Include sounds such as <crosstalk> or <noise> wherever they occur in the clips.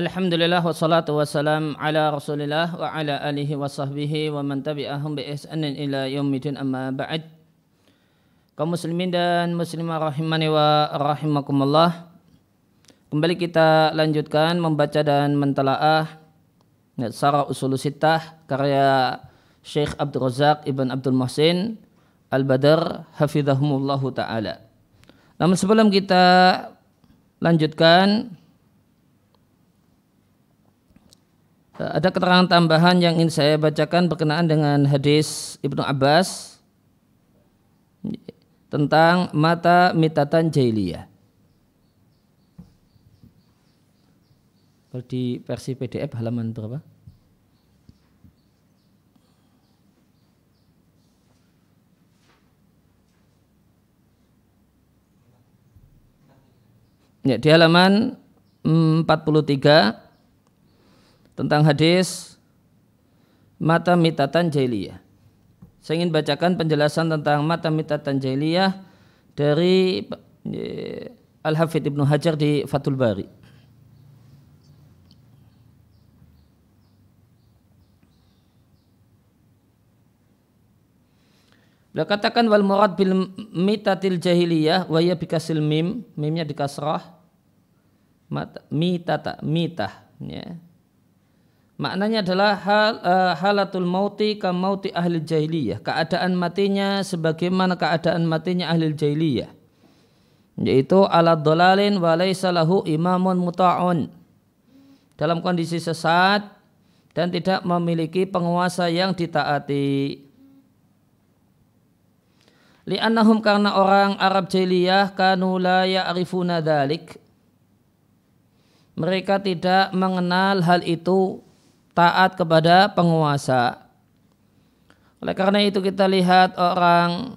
Alhamdulillah wassalatu wassalam ala rasulillah wa ala alihi wa sahbihi wa man tabi'ahum bi ihsanin ila yaumidin amma ba'd. Kaum muslimin dan muslimah rahimani wa rahimakumullah kembali kita lanjutkan membaca dan mentalaah Sarah Usul Sittah karya Syekh Abdul Razak Ibn Abdul Muhsin Al-Badr hafizahumullahu taala. Namun sebelum kita lanjutkan Ada keterangan tambahan yang ingin saya bacakan berkenaan dengan hadis Ibnu Abbas tentang mata mitatan jahiliyah. Kalau di versi PDF halaman berapa? Ya, di halaman 43 tentang hadis mata mitatan jahiliyah. Saya ingin bacakan penjelasan tentang mata mitatan jahiliyah dari eh, Al-Hafidh Ibnu Hajar di Fathul Bari. Beliau katakan wal murad bil mitatil jahiliyah wa ya bikasil mim, mimnya di kasrah. Mata, mitata, mitah. Ya. Maknanya adalah hal, uh, halatul mauti ka mauti ahli jahiliyah. Keadaan matinya sebagaimana keadaan matinya ahli jahiliyah. Yaitu ala dolalin wa lahu imamun muta'un. Dalam kondisi sesat dan tidak memiliki penguasa yang ditaati. Li'annahum karena orang Arab jahiliyah kanu la ya'rifuna dalik. Mereka tidak mengenal hal itu taat kepada penguasa. Oleh karena itu kita lihat orang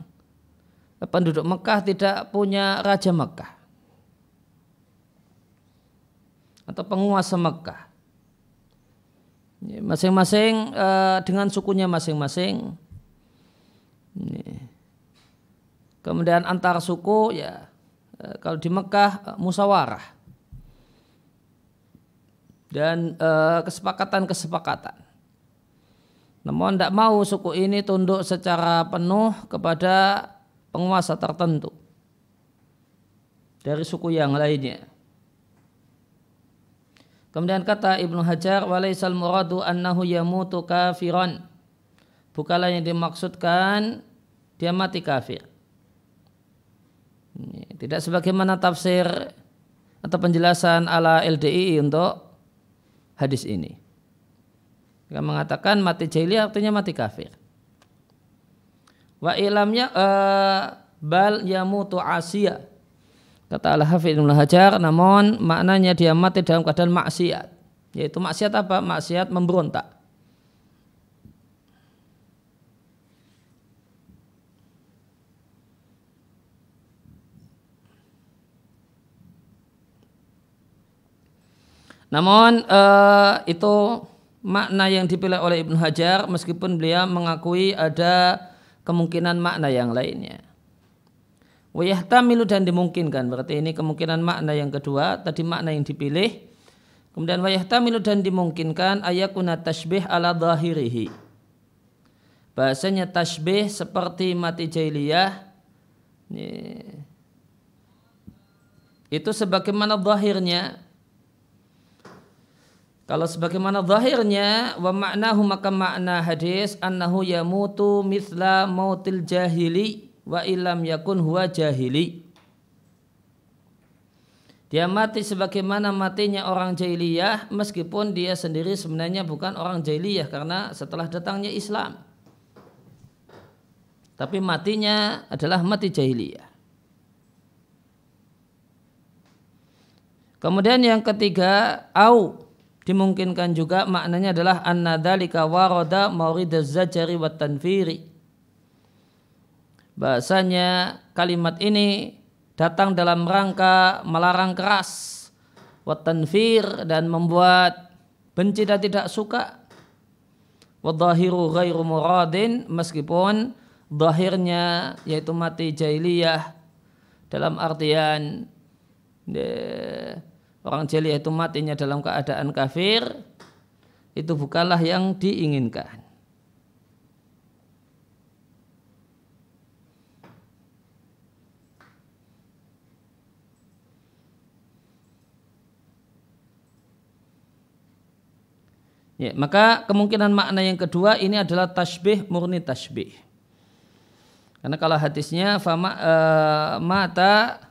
penduduk Mekah tidak punya raja Mekah atau penguasa Mekah. Masing-masing uh, dengan sukunya masing-masing. Kemudian antar suku ya uh, kalau di Mekah uh, musawarah dan eh, kesepakatan-kesepakatan. Namun tidak mau suku ini tunduk secara penuh kepada penguasa tertentu dari suku yang lainnya. Kemudian kata Ibnu Hajar, walaisal muradu annahu yamutu kafiran. Bukalah yang dimaksudkan dia mati kafir. Tidak sebagaimana tafsir atau penjelasan ala LDI untuk hadis ini. Mereka mengatakan mati jahiliyah artinya mati kafir. Wa ilamnya uh, bal yamutu asia. Kata Al-Hafidh Ibn Hajar, namun maknanya dia mati dalam keadaan maksiat. Yaitu maksiat apa? Maksiat memberontak. Namun uh, itu makna yang dipilih oleh Ibnu Hajar meskipun beliau mengakui ada kemungkinan makna yang lainnya. Wayahtamilu dan dimungkinkan. Berarti ini kemungkinan makna yang kedua tadi makna yang dipilih. Kemudian wayahtamilu dan dimungkinkan ayakuna tasbih ala zahirihi. Bahasanya tasbih seperti mati jahiliyah. Itu sebagaimana zahirnya kalau sebagaimana zahirnya wa maknahu maka makna hadis annahu yamutu mithla mautil jahili wa ilam yakun huwa jahili. Dia mati sebagaimana matinya orang jahiliyah meskipun dia sendiri sebenarnya bukan orang jahiliyah karena setelah datangnya Islam. Tapi matinya adalah mati jahiliyah. Kemudian yang ketiga, au Dimungkinkan juga maknanya adalah anna dzalika warada mauridaz zajari wat tanfiri. Bahasanya kalimat ini datang dalam rangka melarang keras wat tanfir dan membuat benci dan tidak suka. Wadhahiru ghairu muradin meskipun zahirnya yaitu mati jahiliyah dalam artian orang jahiliyah itu matinya dalam keadaan kafir itu bukanlah yang diinginkan. Ya, maka kemungkinan makna yang kedua ini adalah tasbih murni tasbih. Karena kalau hadisnya fama uh, mata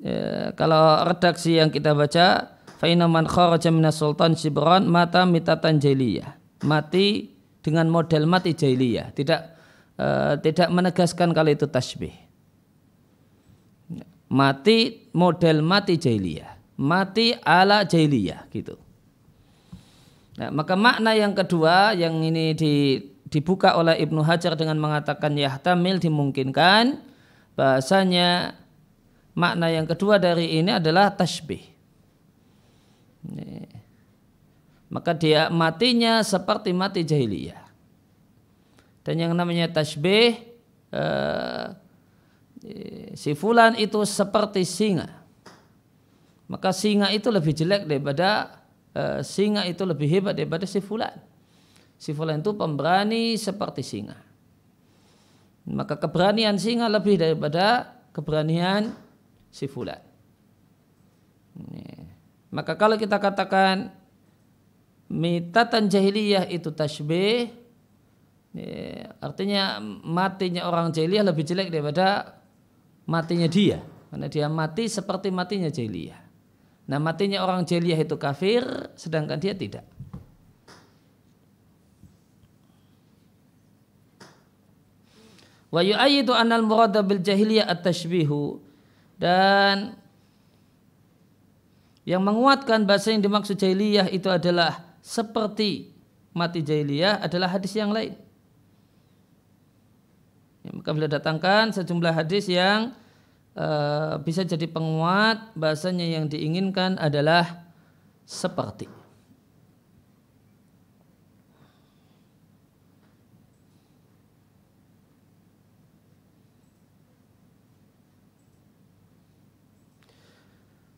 ya, kalau redaksi yang kita baca faina man kharaja minas sultan sibran mata mitatan jahiliyah. Mati dengan model mati jahiliyah, tidak uh, tidak menegaskan kalau itu tasbih. Mati model mati jahiliyah, mati ala jahiliyah gitu. Nah, maka makna yang kedua yang ini di, dibuka oleh Ibnu Hajar dengan mengatakan yahtamil dimungkinkan bahasanya makna yang kedua dari ini adalah tasbih. Maka dia matinya seperti mati jahiliyah. Dan yang namanya tasbih eh, si fulan itu seperti singa. Maka singa itu lebih jelek daripada Eh, singa itu lebih hebat daripada si fulan. Si fulan itu pemberani seperti singa. Maka keberanian singa lebih daripada keberanian si fulan. Maka kalau kita katakan mitatan jahiliyah itu tasbih, artinya matinya orang jahiliyah lebih jelek daripada matinya dia. Karena dia mati seperti matinya jahiliyah. Nah matinya orang jahiliyah itu kafir sedangkan dia tidak. Wa yu'ayyidu anal murada bil jahiliyah at-tashbihu dan yang menguatkan bahasa yang dimaksud jahiliyah itu adalah seperti mati jahiliyah adalah hadis yang lain. Ya, maka beliau datangkan sejumlah hadis yang Eh, bisa jadi penguat bahasanya yang diinginkan adalah seperti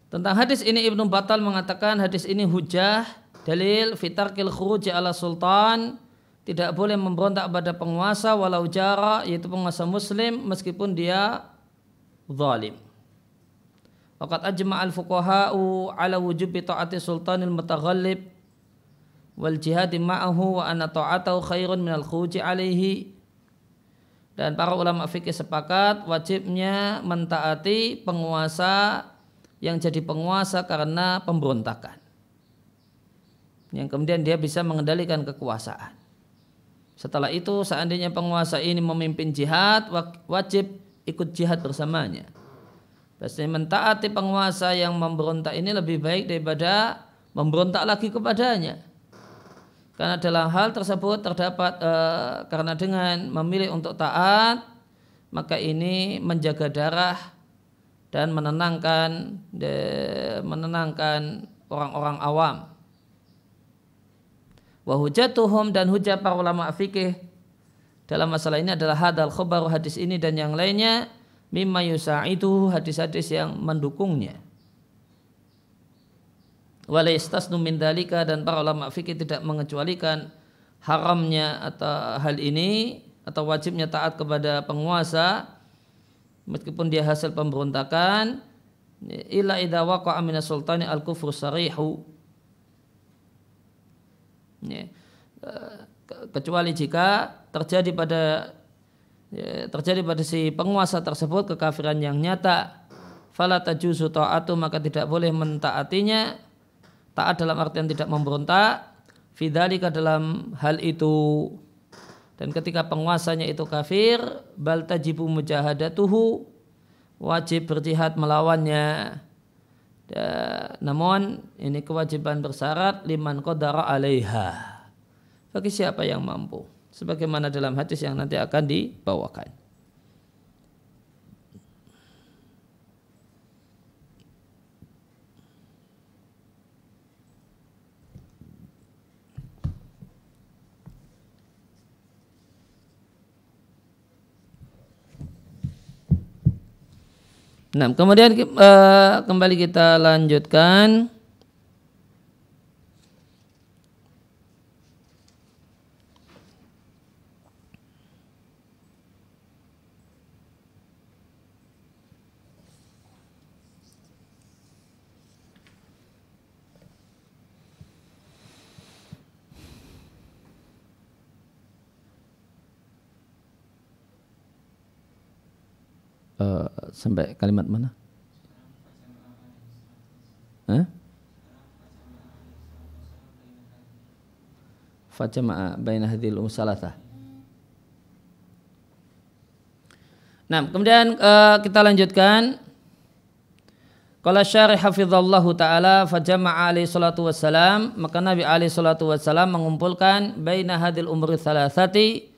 Tentang hadis ini Ibnu Batal mengatakan hadis ini hujah dalil fitarkil khuruj ala sultan tidak boleh memberontak pada penguasa walau jara yaitu penguasa muslim meskipun dia zalim. Waqad ajma' al-fuqaha'u ala wujubi ta'ati sultanil mutaghallib wal jihad ma'ahu wa anna ta'atahu khairun minal khuji alaihi dan para ulama fikih sepakat wajibnya mentaati penguasa yang jadi penguasa karena pemberontakan. Yang kemudian dia bisa mengendalikan kekuasaan. Setelah itu seandainya penguasa ini memimpin jihad wajib ikut jihad bersamanya. Pasti mentaati penguasa yang memberontak ini lebih baik daripada memberontak lagi kepadanya. Karena dalam hal tersebut terdapat e, karena dengan memilih untuk taat maka ini menjaga darah dan menenangkan menenangkan orang-orang awam. Wahujatuhum dan hujah para ulama fikih dalam masalah ini adalah hadal khobar hadis ini dan yang lainnya mimma itu hadis-hadis yang mendukungnya. Walaistasnu min dalika dan para ulama fikih tidak mengecualikan haramnya atau hal ini atau wajibnya taat kepada penguasa meskipun dia hasil pemberontakan illa idza waqa'a minas sultani al-kufru sarihu. Ya. Kecuali jika terjadi pada ya, terjadi pada si penguasa tersebut kekafiran yang nyata fala tajuzu ta'atu maka tidak boleh mentaatinya. Taat dalam artian tidak memberontak. Fidzalika dalam hal itu dan ketika penguasanya itu kafir bal tajibu mujahadatuhu wajib berjihad melawannya ya, namun ini kewajiban bersyarat liman qadara alaiha bagi siapa yang mampu. Sebagaimana dalam hadis yang nanti akan dibawakan. Nah, kemudian uh, kembali kita lanjutkan. Uh, sampai kalimat mana? Hah? Fajama'a baina hadhil umsalatah. Nah, kemudian uh, kita lanjutkan. Kalau syarih hafizallahu ta'ala fajama'a alaihi salatu wassalam maka Nabi alaihi salatu wassalam mengumpulkan baina hadil umri thalathati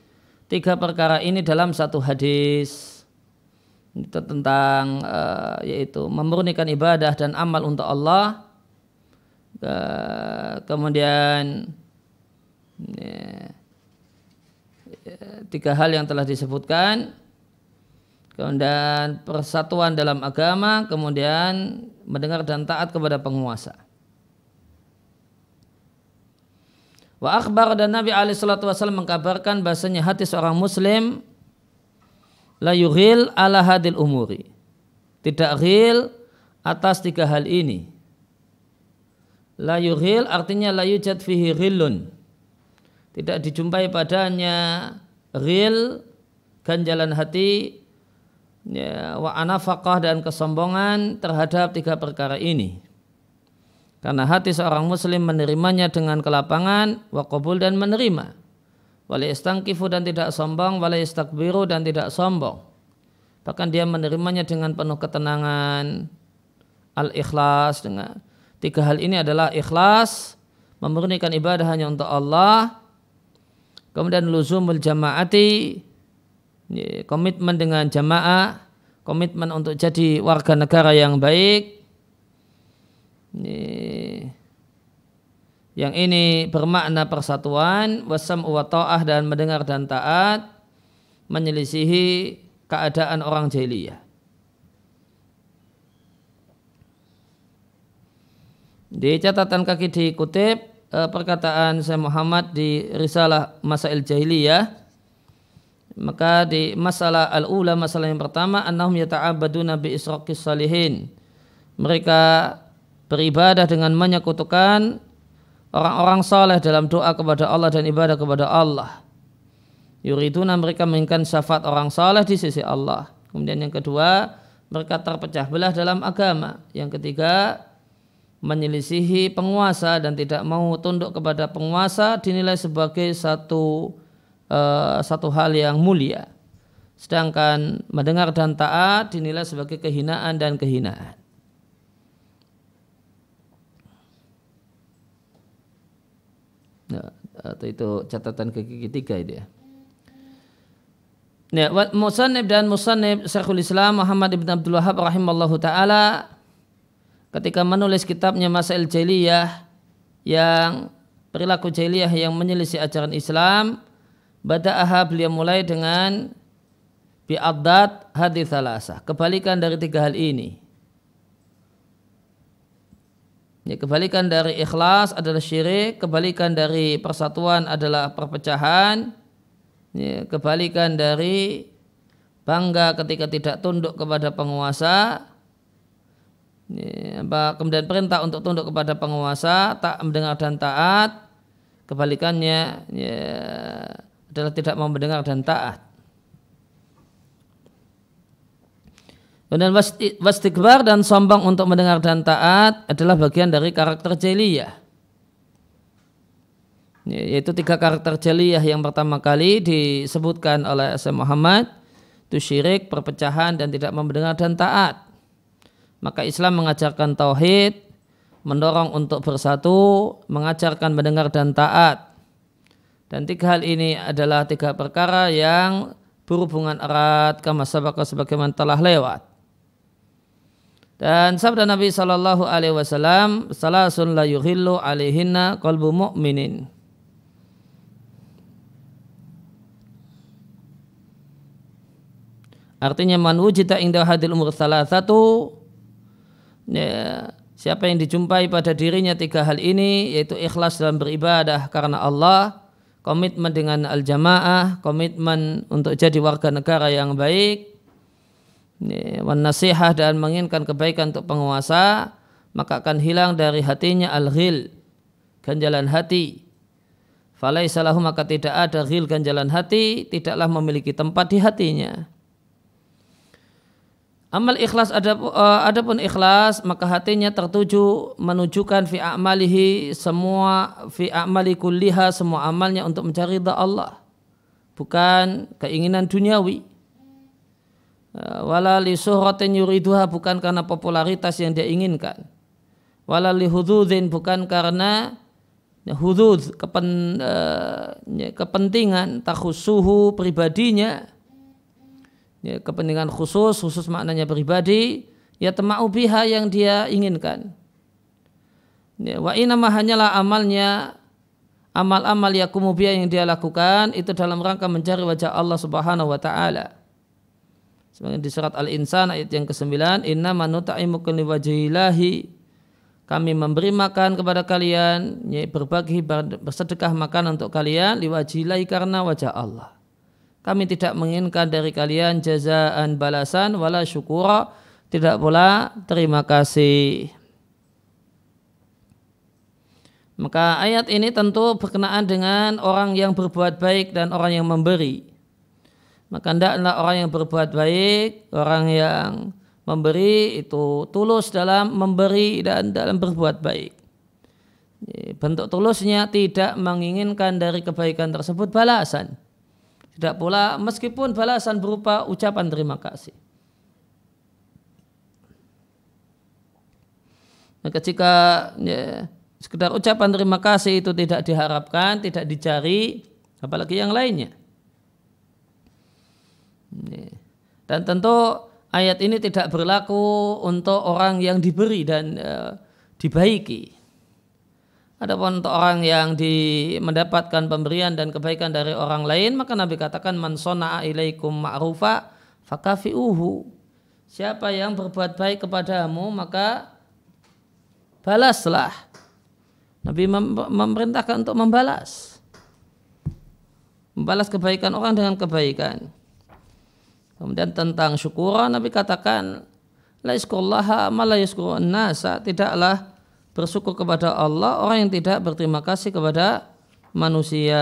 tiga perkara ini dalam satu hadis itu tentang uh, yaitu memurnikan ibadah dan amal untuk Allah. Uh, kemudian ya, tiga hal yang telah disebutkan. Kemudian persatuan dalam agama kemudian mendengar dan taat kepada penguasa. Wa akhbar dan Nabi alaihi salatu wasallam mengkabarkan bahasanya hati seorang muslim la yughil ala hadil umuri. Tidak ghil atas tiga hal ini. La yughil artinya la yujad fihi ghillun. Tidak dijumpai padanya ghil ganjalan hati ya, wa anafaqah dan kesombongan terhadap tiga perkara ini. Karena hati seorang muslim menerimanya dengan kelapangan, wa qabul dan menerima wala istangkifu dan tidak sombong, wala istakbiru dan tidak sombong. Bahkan dia menerimanya dengan penuh ketenangan, al-ikhlas dengan tiga hal ini adalah ikhlas, memurnikan ibadah hanya untuk Allah, kemudian luzumul jamaati, komitmen dengan jamaah, komitmen untuk jadi warga negara yang baik, yang ini bermakna persatuan wasam wa ta'ah dan mendengar dan taat menyelisihi keadaan orang jahiliyah. Di catatan kaki dikutip eh, perkataan saya Muhammad di risalah Masail Jahiliyah maka di masalah al-ula masalah yang pertama annahum yata'abaduna bi israqis salihin mereka beribadah dengan menyekutukan orang-orang saleh dalam doa kepada Allah dan ibadah kepada Allah. Yuriduna mereka menginginkan syafaat orang saleh di sisi Allah. Kemudian yang kedua, mereka terpecah belah dalam agama. Yang ketiga, menyelisihi penguasa dan tidak mau tunduk kepada penguasa dinilai sebagai satu uh, satu hal yang mulia. Sedangkan mendengar dan taat dinilai sebagai kehinaan dan kehinaan. Nah, atau itu catatan kaki ketiga itu ya. Ya, Musanib dan Musanib Syekhul Islam Muhammad ibn Abdul Wahab rahimallahu taala ketika menulis kitabnya Masail Jahiliyah yang perilaku jahiliyah yang menyelisih ajaran Islam, bada'aha beliau mulai dengan bi'addat hadis thalasa, kebalikan dari tiga hal ini. Ya, kebalikan dari ikhlas adalah syirik, kebalikan dari persatuan adalah perpecahan, ya, kebalikan dari bangga ketika tidak tunduk kepada penguasa, ya, kemudian perintah untuk tunduk kepada penguasa, tak mendengar dan taat, kebalikannya ya, adalah tidak mau mendengar dan taat. Dan wastikbar dan sombong untuk mendengar dan taat adalah bagian dari karakter jeliyah. Yaitu tiga karakter jeliyah yang pertama kali disebutkan oleh S. Muhammad itu syirik, perpecahan dan tidak mendengar dan taat. Maka Islam mengajarkan tauhid, mendorong untuk bersatu, mengajarkan mendengar dan taat. Dan tiga hal ini adalah tiga perkara yang berhubungan erat kama sabaka sebagaimana telah lewat. Dan sabda Nabi Shallallahu Alaihi Wasallam, salasun la yuhillu alaihinna qalbu mu'minin. Artinya man wujita indah hadil umur salah satu ya, siapa yang dijumpai pada dirinya tiga hal ini yaitu ikhlas dalam beribadah karena Allah, komitmen dengan al-jamaah, komitmen untuk jadi warga negara yang baik, wan nasihah dan menginginkan kebaikan untuk penguasa, maka akan hilang dari hatinya al-ghil, ganjalan hati. Falaisalahu maka tidak ada ghil ganjalan hati, tidaklah memiliki tempat di hatinya. Amal ikhlas ada uh, adapun ikhlas maka hatinya tertuju menunjukkan fi amalihi semua fi amali kulliha semua amalnya untuk mencari Allah bukan keinginan duniawi wala li suhratin yuriduha bukan karena popularitas yang dia inginkan wala li hududin bukan karena hudud kepen, uh, kepentingan takhusuhu pribadinya ya, kepentingan khusus, khusus maknanya pribadi, ya tema'u biha yang dia inginkan. Ya, wa inama hanyalah amalnya amal-amal yakumubiyah yang dia lakukan itu dalam rangka mencari wajah Allah Subhanahu wa taala. Di surat Al-Insan ayat yang ke-9, "Inna manuta'imukum liwajihillahi" kami memberi makan kepada kalian, berbagi bersedekah makan untuk kalian liwajilahi karena wajah Allah. Kami tidak menginginkan dari kalian jazaan balasan wala syukura tidak pula terima kasih. Maka ayat ini tentu berkenaan dengan orang yang berbuat baik dan orang yang memberi. Maka hendaklah orang yang berbuat baik, orang yang memberi itu tulus dalam memberi dan dalam berbuat baik. Bentuk tulusnya tidak menginginkan dari kebaikan tersebut balasan tidak pula meskipun balasan berupa ucapan terima kasih. Nah, ketika ya, sekedar ucapan terima kasih itu tidak diharapkan, tidak dicari, apalagi yang lainnya. Dan tentu ayat ini tidak berlaku untuk orang yang diberi dan uh, dibaiki. Adapun untuk orang yang di, mendapatkan pemberian dan kebaikan dari orang lain, maka Nabi katakan man sona'a ilaikum ma'rufa fakafi'uhu. Siapa yang berbuat baik kepadamu, maka balaslah. Nabi mem memerintahkan untuk membalas. Membalas kebaikan orang dengan kebaikan. Kemudian tentang syukur, Nabi katakan, La iskullaha ma la nasa. Tidaklah bersyukur kepada Allah orang yang tidak berterima kasih kepada manusia.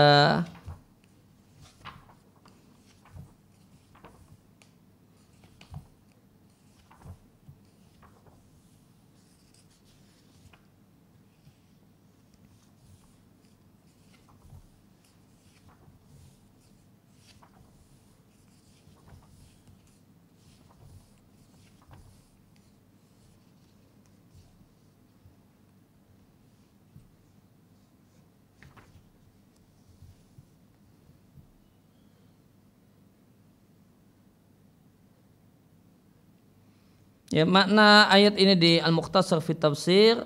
Ya, makna ayat ini di Al-Muqtasar fi Tafsir.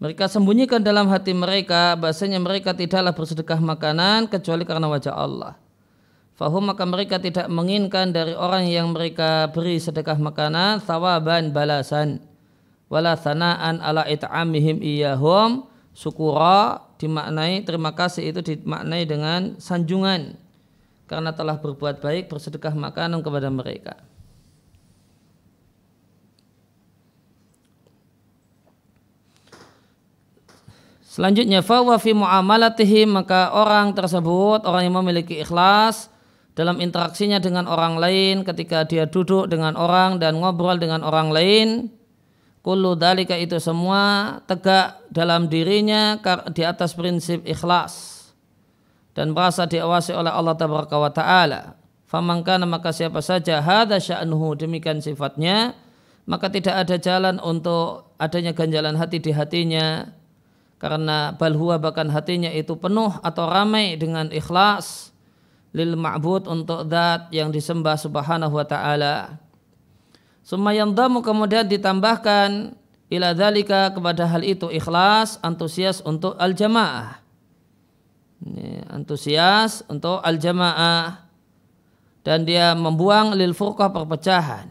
Mereka sembunyikan dalam hati mereka bahasanya mereka tidaklah bersedekah makanan kecuali karena wajah Allah. Fahum maka mereka tidak menginginkan dari orang yang mereka beri sedekah makanan sawaban balasan. Wala sanaan ala it'amihim iyahum syukura dimaknai terima kasih itu dimaknai dengan sanjungan karena telah berbuat baik bersedekah makanan kepada mereka. Selanjutnya fawa fi muamalatihim maka orang tersebut orang yang memiliki ikhlas dalam interaksinya dengan orang lain ketika dia duduk dengan orang dan ngobrol dengan orang lain kullu dalika itu semua tegak dalam dirinya di atas prinsip ikhlas dan merasa diawasi oleh Allah wa taala. Famangkana maka siapa saja hadza sya'nuhu demikian sifatnya maka tidak ada jalan untuk adanya ganjalan hati di hatinya. Karena balhua bahkan hatinya itu penuh atau ramai dengan ikhlas lil ma'bud untuk zat yang disembah subhanahu wa ta'ala. Damu kemudian ditambahkan ila dalika kepada hal itu ikhlas antusias untuk al-jamaah ini, antusias untuk al-jamaah. Dan dia membuang lil furqah perpecahan.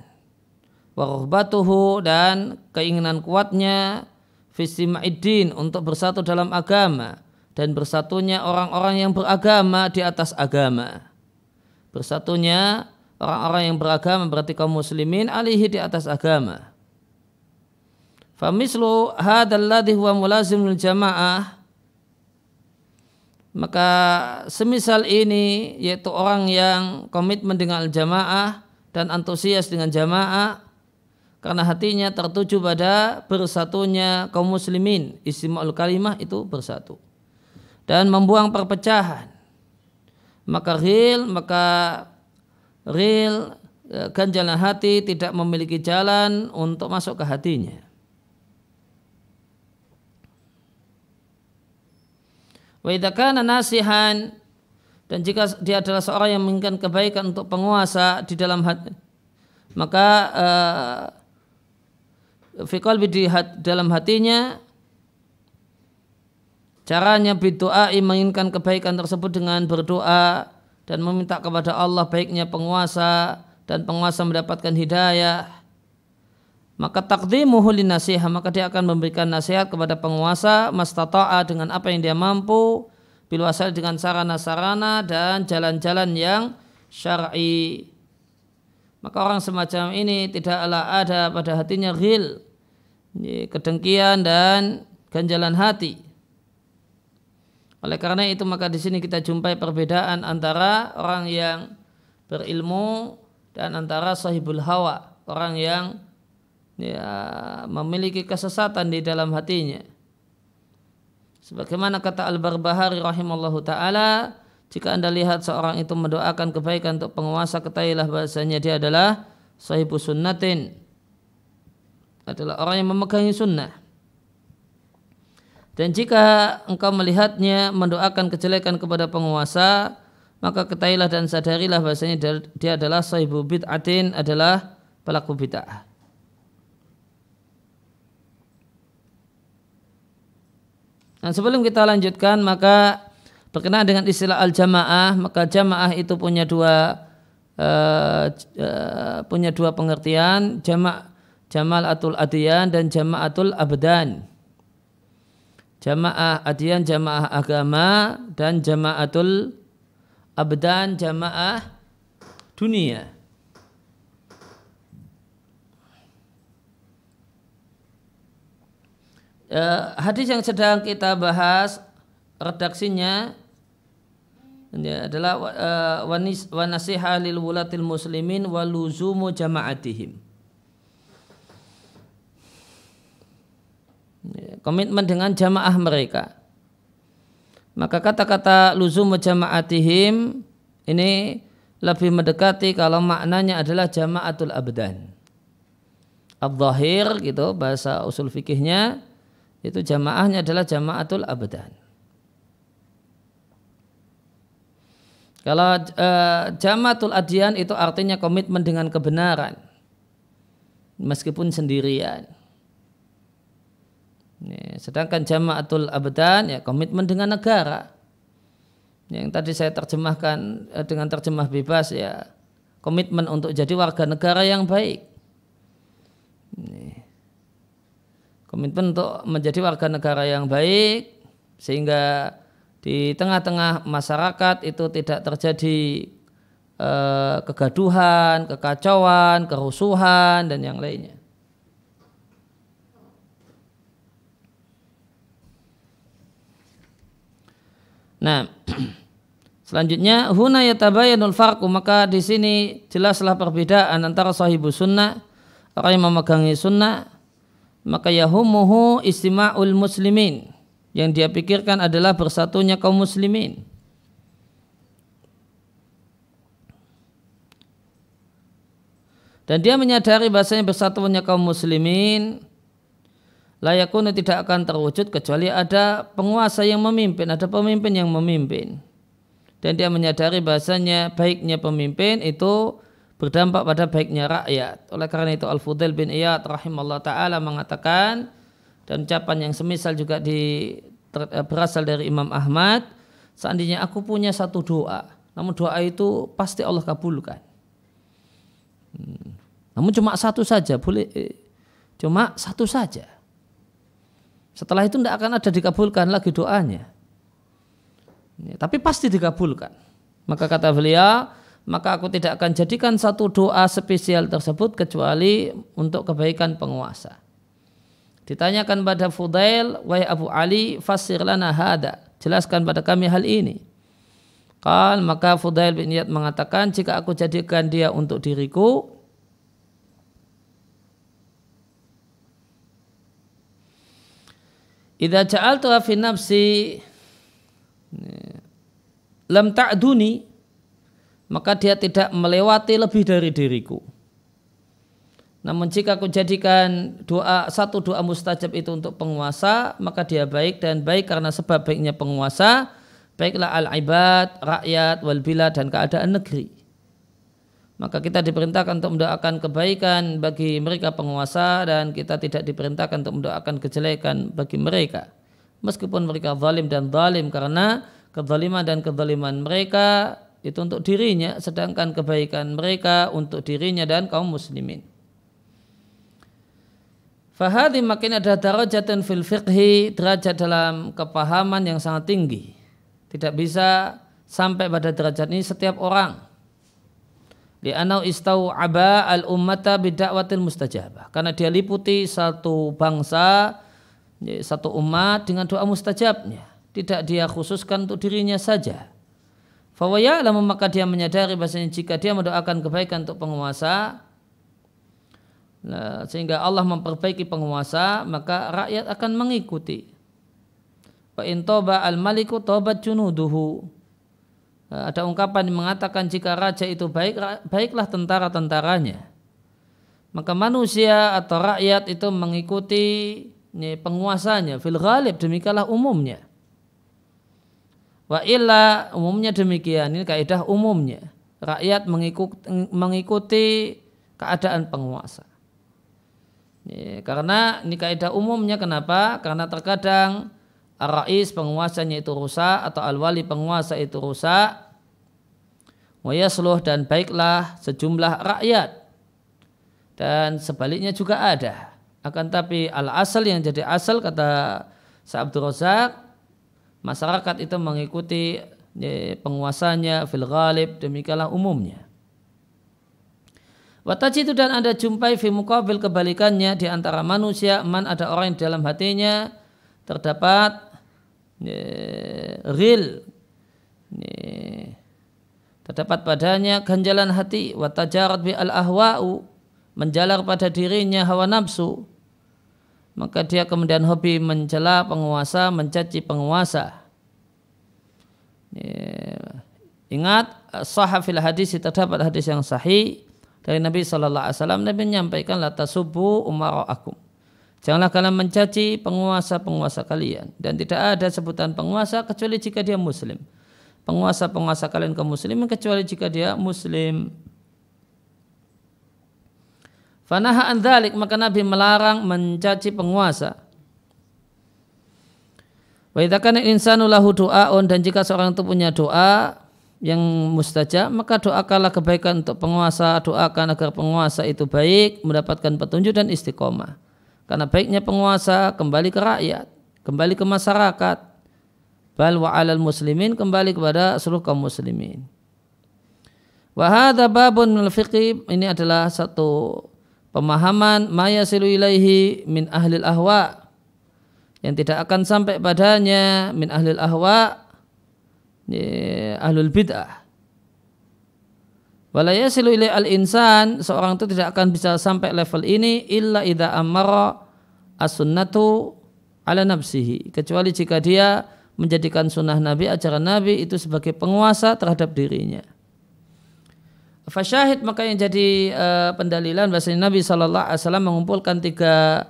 Waruhbatuhu dan keinginan kuatnya fisimaiddin untuk bersatu dalam agama dan bersatunya orang-orang yang beragama di atas agama. Bersatunya orang-orang yang beragama berarti kaum muslimin alihi di atas agama. Famislu hadalladhi huwa mulazimul jamaah maka semisal ini yaitu orang yang komitmen dengan jamaah dan antusias dengan jamaah karena hatinya tertuju pada bersatunya kaum muslimin istima'ul kalimah itu bersatu. Dan membuang perpecahan. Maka real maka real eh, ganjalan hati tidak memiliki jalan untuk masuk ke hatinya Wa nasihan dan jika dia adalah seorang yang menginginkan kebaikan untuk penguasa di dalam hati maka uh, di dalam hatinya caranya berdoa menginginkan kebaikan tersebut dengan berdoa dan meminta kepada Allah baiknya penguasa dan penguasa mendapatkan hidayah maka takdimuhu nasihat maka dia akan memberikan nasihat kepada penguasa mastata'a dengan apa yang dia mampu bilwasal dengan sarana-sarana dan jalan-jalan yang syar'i. Maka orang semacam ini tidaklah ada pada hatinya ghil kedengkian dan ganjalan hati. Oleh karena itu maka di sini kita jumpai perbedaan antara orang yang berilmu dan antara sahibul hawa orang yang ya, memiliki kesesatan di dalam hatinya. Sebagaimana kata Al-Barbahari rahimallahu taala, jika Anda lihat seorang itu mendoakan kebaikan untuk penguasa, ketahuilah bahasanya dia adalah sahibu sunnatin. Adalah orang yang memegangi sunnah. Dan jika engkau melihatnya mendoakan kejelekan kepada penguasa, maka ketahuilah dan sadarilah bahasanya dia adalah sahibu bid'atin, adalah pelaku bid'ah. Nah, sebelum kita lanjutkan maka berkenaan dengan istilah al-jamaah maka jamaah itu punya dua uh, uh, punya dua pengertian jama' jamaatul adiyan dan jamaatul abdan. Jamaah adiyan jamaah agama dan jamaatul abdan jamaah dunia. Uh, hadis yang sedang kita bahas redaksinya ini adalah uh, wanasiha lil wulatil muslimin waluzumu jama'atihim. Komitmen dengan jamaah mereka. Maka kata-kata luzumu jama'atihim ini lebih mendekati kalau maknanya adalah jama'atul abdan. Al-Zahir gitu bahasa usul fikihnya itu jamaahnya adalah jamaatul abadan. Kalau uh, jamaatul adian itu artinya komitmen dengan kebenaran meskipun sendirian. Sedangkan jamaatul abadan ya komitmen dengan negara. Yang tadi saya terjemahkan uh, dengan terjemah bebas ya komitmen untuk jadi warga negara yang baik. Ini komitmen untuk menjadi warga negara yang baik sehingga di tengah-tengah masyarakat itu tidak terjadi eh, kegaduhan, kekacauan, kerusuhan dan yang lainnya. Nah, <clears throat> selanjutnya huna yatabayanul farqu maka di sini jelaslah perbedaan antara sahibu sunnah orang yang memegangi sunnah maka yahumuhu istima'ul muslimin yang dia pikirkan adalah bersatunya kaum muslimin dan dia menyadari bahasanya bersatunya kaum muslimin layakun tidak akan terwujud kecuali ada penguasa yang memimpin, ada pemimpin yang memimpin. Dan dia menyadari bahasanya baiknya pemimpin itu berdampak pada baiknya rakyat. Oleh karena itu Al-Fudail bin Iyad rahimahullah ta'ala mengatakan dan ucapan yang semisal juga di, ter, eh, berasal dari Imam Ahmad seandainya aku punya satu doa, namun doa itu pasti Allah kabulkan. Hmm. Namun cuma satu saja, boleh eh, cuma satu saja. Setelah itu tidak akan ada dikabulkan lagi doanya. Ya, tapi pasti dikabulkan. Maka kata beliau, maka aku tidak akan jadikan satu doa spesial tersebut kecuali untuk kebaikan penguasa. Ditanyakan pada Fudail, wahai Abu Ali, fasir lana hada. Jelaskan pada kami hal ini. Kal maka Fudail bin Iyad mengatakan jika aku jadikan dia untuk diriku Idza ja'altu fi nafsi lam ta'duni maka dia tidak melewati lebih dari diriku. Namun jika aku jadikan doa satu doa mustajab itu untuk penguasa, maka dia baik dan baik karena sebab baiknya penguasa, baiklah al-ibad, rakyat, wal bilad dan keadaan negeri. Maka kita diperintahkan untuk mendoakan kebaikan bagi mereka penguasa dan kita tidak diperintahkan untuk mendoakan kejelekan bagi mereka. Meskipun mereka zalim dan zalim karena kezaliman dan kezaliman mereka itu untuk dirinya sedangkan kebaikan mereka untuk dirinya dan kaum muslimin. Fahadi makin ada darajatan fil fiqhi derajat dalam kepahaman yang sangat tinggi. Tidak bisa sampai pada derajat ini setiap orang. Di anau istau aba al ummata bidakwatil mustajabah. Karena dia liputi satu bangsa, satu umat dengan doa mustajabnya. Tidak dia khususkan untuk dirinya saja. Fawaya maka dia menyadari bahasanya jika dia mendoakan kebaikan untuk penguasa, Nah, sehingga Allah memperbaiki penguasa, maka rakyat akan mengikuti. Wa toba al maliku tobat junuduhu. Ada ungkapan yang mengatakan jika raja itu baik, baiklah tentara-tentaranya. Maka manusia atau rakyat itu mengikuti penguasanya. Fil ghalib demikianlah umumnya. Wa illa umumnya demikian. Ini kaidah umumnya. Rakyat mengikuti, mengikuti keadaan penguasa. Ya, karena ini kaidah umumnya kenapa? Karena terkadang rais penguasanya itu rusak atau al-wali penguasa itu rusak. Wayasluh dan baiklah sejumlah rakyat. Dan sebaliknya juga ada. Akan tapi al-asal yang jadi asal kata Sa'abdur Razak, masyarakat itu mengikuti ya, penguasanya fil ghalib demikianlah umumnya. Watajidu dan anda jumpai fi mukabil kebalikannya di antara manusia man ada orang yang dalam hatinya terdapat ya, real ya, terdapat padanya ganjalan hati watajarat bi al ahwa'u menjalar pada dirinya hawa nafsu maka dia kemudian hobi mencela penguasa mencaci penguasa ingat sahafil hadis terdapat hadis yang sahih dari Nabi Shallallahu Alaihi Wasallam Nabi menyampaikan lata subuh umar akum. Janganlah kalian mencaci penguasa-penguasa kalian dan tidak ada sebutan penguasa kecuali jika dia muslim. Penguasa-penguasa kalian ke muslim kecuali jika dia muslim. Fanaha andalik maka Nabi melarang mencaci penguasa. Wa idza kana insanu lahu du'aun dan jika seorang itu punya doa yang mustajab maka doakanlah kebaikan untuk penguasa doakan agar penguasa itu baik mendapatkan petunjuk dan istiqomah. Karena baiknya penguasa kembali ke rakyat kembali ke masyarakat. Bal wa alal muslimin kembali kepada seluruh kaum muslimin. Wa hadza babun ini adalah satu pemahaman maya silu ilaihi min ahlil ahwa yang tidak akan sampai padanya min ahlil ahwa ahlul bid'ah. Walaya silu al insan seorang itu tidak akan bisa sampai level ini illa idza amara as-sunnatu ala nafsihi kecuali jika dia menjadikan sunnah Nabi ajaran Nabi itu sebagai penguasa terhadap dirinya. Fasyahid maka yang jadi uh, pendalilan. Bahasa Nabi Shallallahu Alaihi Wasallam mengumpulkan tiga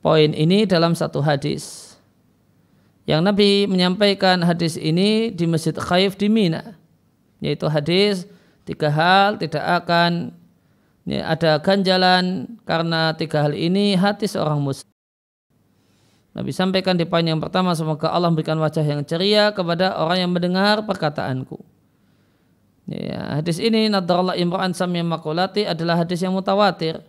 poin ini dalam satu hadis. Yang Nabi menyampaikan hadis ini di Masjid Khaif di Mina. Yaitu hadis tiga hal tidak akan ya, ada ganjalan karena tiga hal ini hati seorang muslim. Nabi sampaikan di poin yang pertama semoga Allah memberikan wajah yang ceria kepada orang yang mendengar perkataanku. Ya, hadis ini nadarullah imra'an samya makulati adalah hadis yang mutawatir.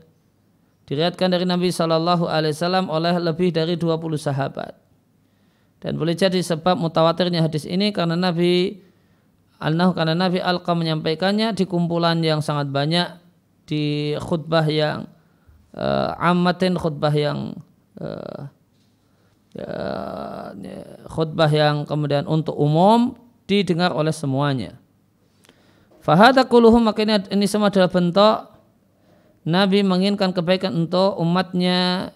Diriatkan dari Nabi Shallallahu Alaihi Wasallam oleh lebih dari 20 sahabat. Dan boleh jadi sebab mutawatirnya hadis ini karena Nabi Annahu karena Nabi Alqa menyampaikannya di kumpulan yang sangat banyak di khutbah yang uh, amatin khutbah yang uh, ya, khutbah yang kemudian untuk umum didengar oleh semuanya. Fahada kuluhum maka ini, semua adalah bentuk Nabi menginginkan kebaikan untuk umatnya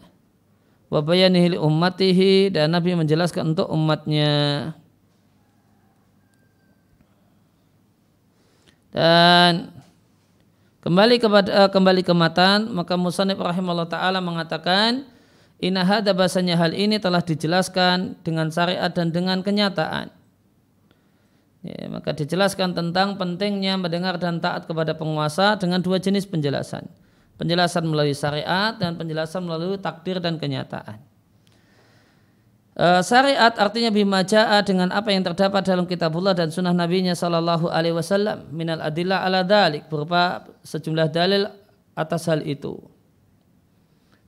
wabayanihi ummatihi dan Nabi menjelaskan untuk umatnya. Dan kembali kepada kembali ke matan maka Musanib rahimahullah taala mengatakan Inna hada bahasanya hal ini telah dijelaskan dengan syariat dan dengan kenyataan. Ya, maka dijelaskan tentang pentingnya mendengar dan taat kepada penguasa dengan dua jenis penjelasan. Penjelasan melalui syariat dan penjelasan melalui takdir dan kenyataan. E, syariat artinya bimaja'a dengan apa yang terdapat dalam kitabullah dan sunnah nabinya sallallahu alaihi wasallam minal adillah ala dalik berupa sejumlah dalil atas hal itu.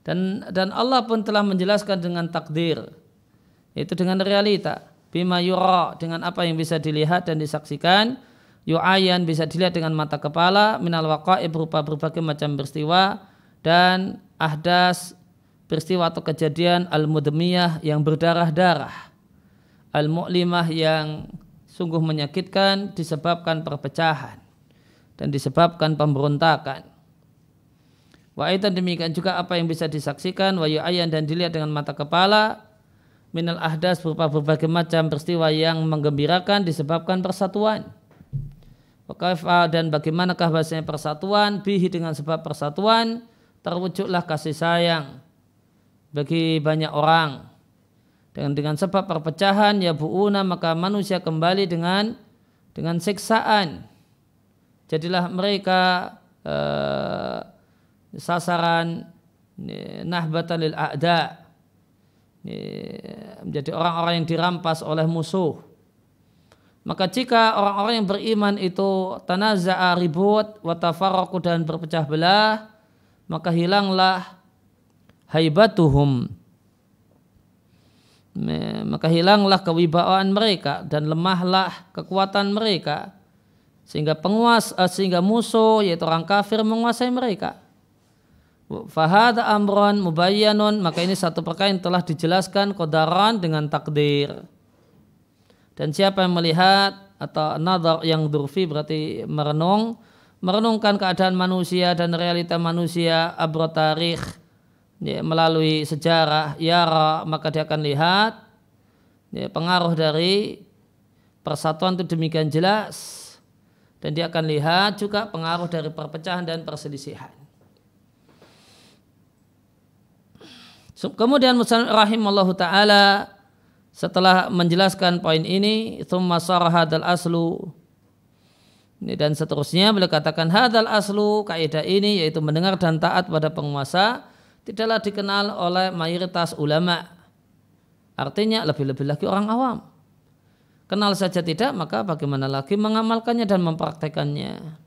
Dan dan Allah pun telah menjelaskan dengan takdir yaitu dengan realita bima yura dengan apa yang bisa dilihat dan disaksikan. Yu'ayan bisa dilihat dengan mata kepala. Minal waqa'i berupa berbagai macam peristiwa. Dan ahdas peristiwa atau kejadian al-mudmiyah yang berdarah-darah. Al-mu'limah yang sungguh menyakitkan disebabkan perpecahan. Dan disebabkan pemberontakan. Wa aitan demikian juga apa yang bisa disaksikan. Wa dan dilihat dengan mata kepala minal ahdas berupa berbagai macam peristiwa yang menggembirakan disebabkan persatuan. Dan bagaimanakah bahasanya persatuan bihi dengan sebab persatuan terwujudlah kasih sayang bagi banyak orang. Dengan dengan sebab perpecahan ya buuna maka manusia kembali dengan dengan siksaan. Jadilah mereka uh, sasaran nahbatan lil a'da menjadi orang-orang yang dirampas oleh musuh. Maka jika orang-orang yang beriman itu tanaza'a ribut watafaroku dan berpecah belah maka hilanglah haibatuhum. Maka hilanglah kewibawaan mereka dan lemahlah kekuatan mereka sehingga penguasa sehingga musuh yaitu orang kafir menguasai mereka Fahada amron mubayyanun maka ini satu perkara yang telah dijelaskan kodaran dengan takdir. Dan siapa yang melihat atau nadar yang durfi berarti merenung merenungkan keadaan manusia dan realita manusia abro tarikh ya, melalui sejarah yara maka dia akan lihat ya, pengaruh dari persatuan itu demikian jelas dan dia akan lihat juga pengaruh dari perpecahan dan perselisihan. Kemudian Muslim rahimallahu taala setelah menjelaskan poin ini, thumma hadal aslu ini dan seterusnya beliau katakan hadal aslu kaidah ini yaitu mendengar dan taat pada penguasa tidaklah dikenal oleh mayoritas ulama. Artinya lebih-lebih lagi orang awam. Kenal saja tidak, maka bagaimana lagi mengamalkannya dan mempraktekannya.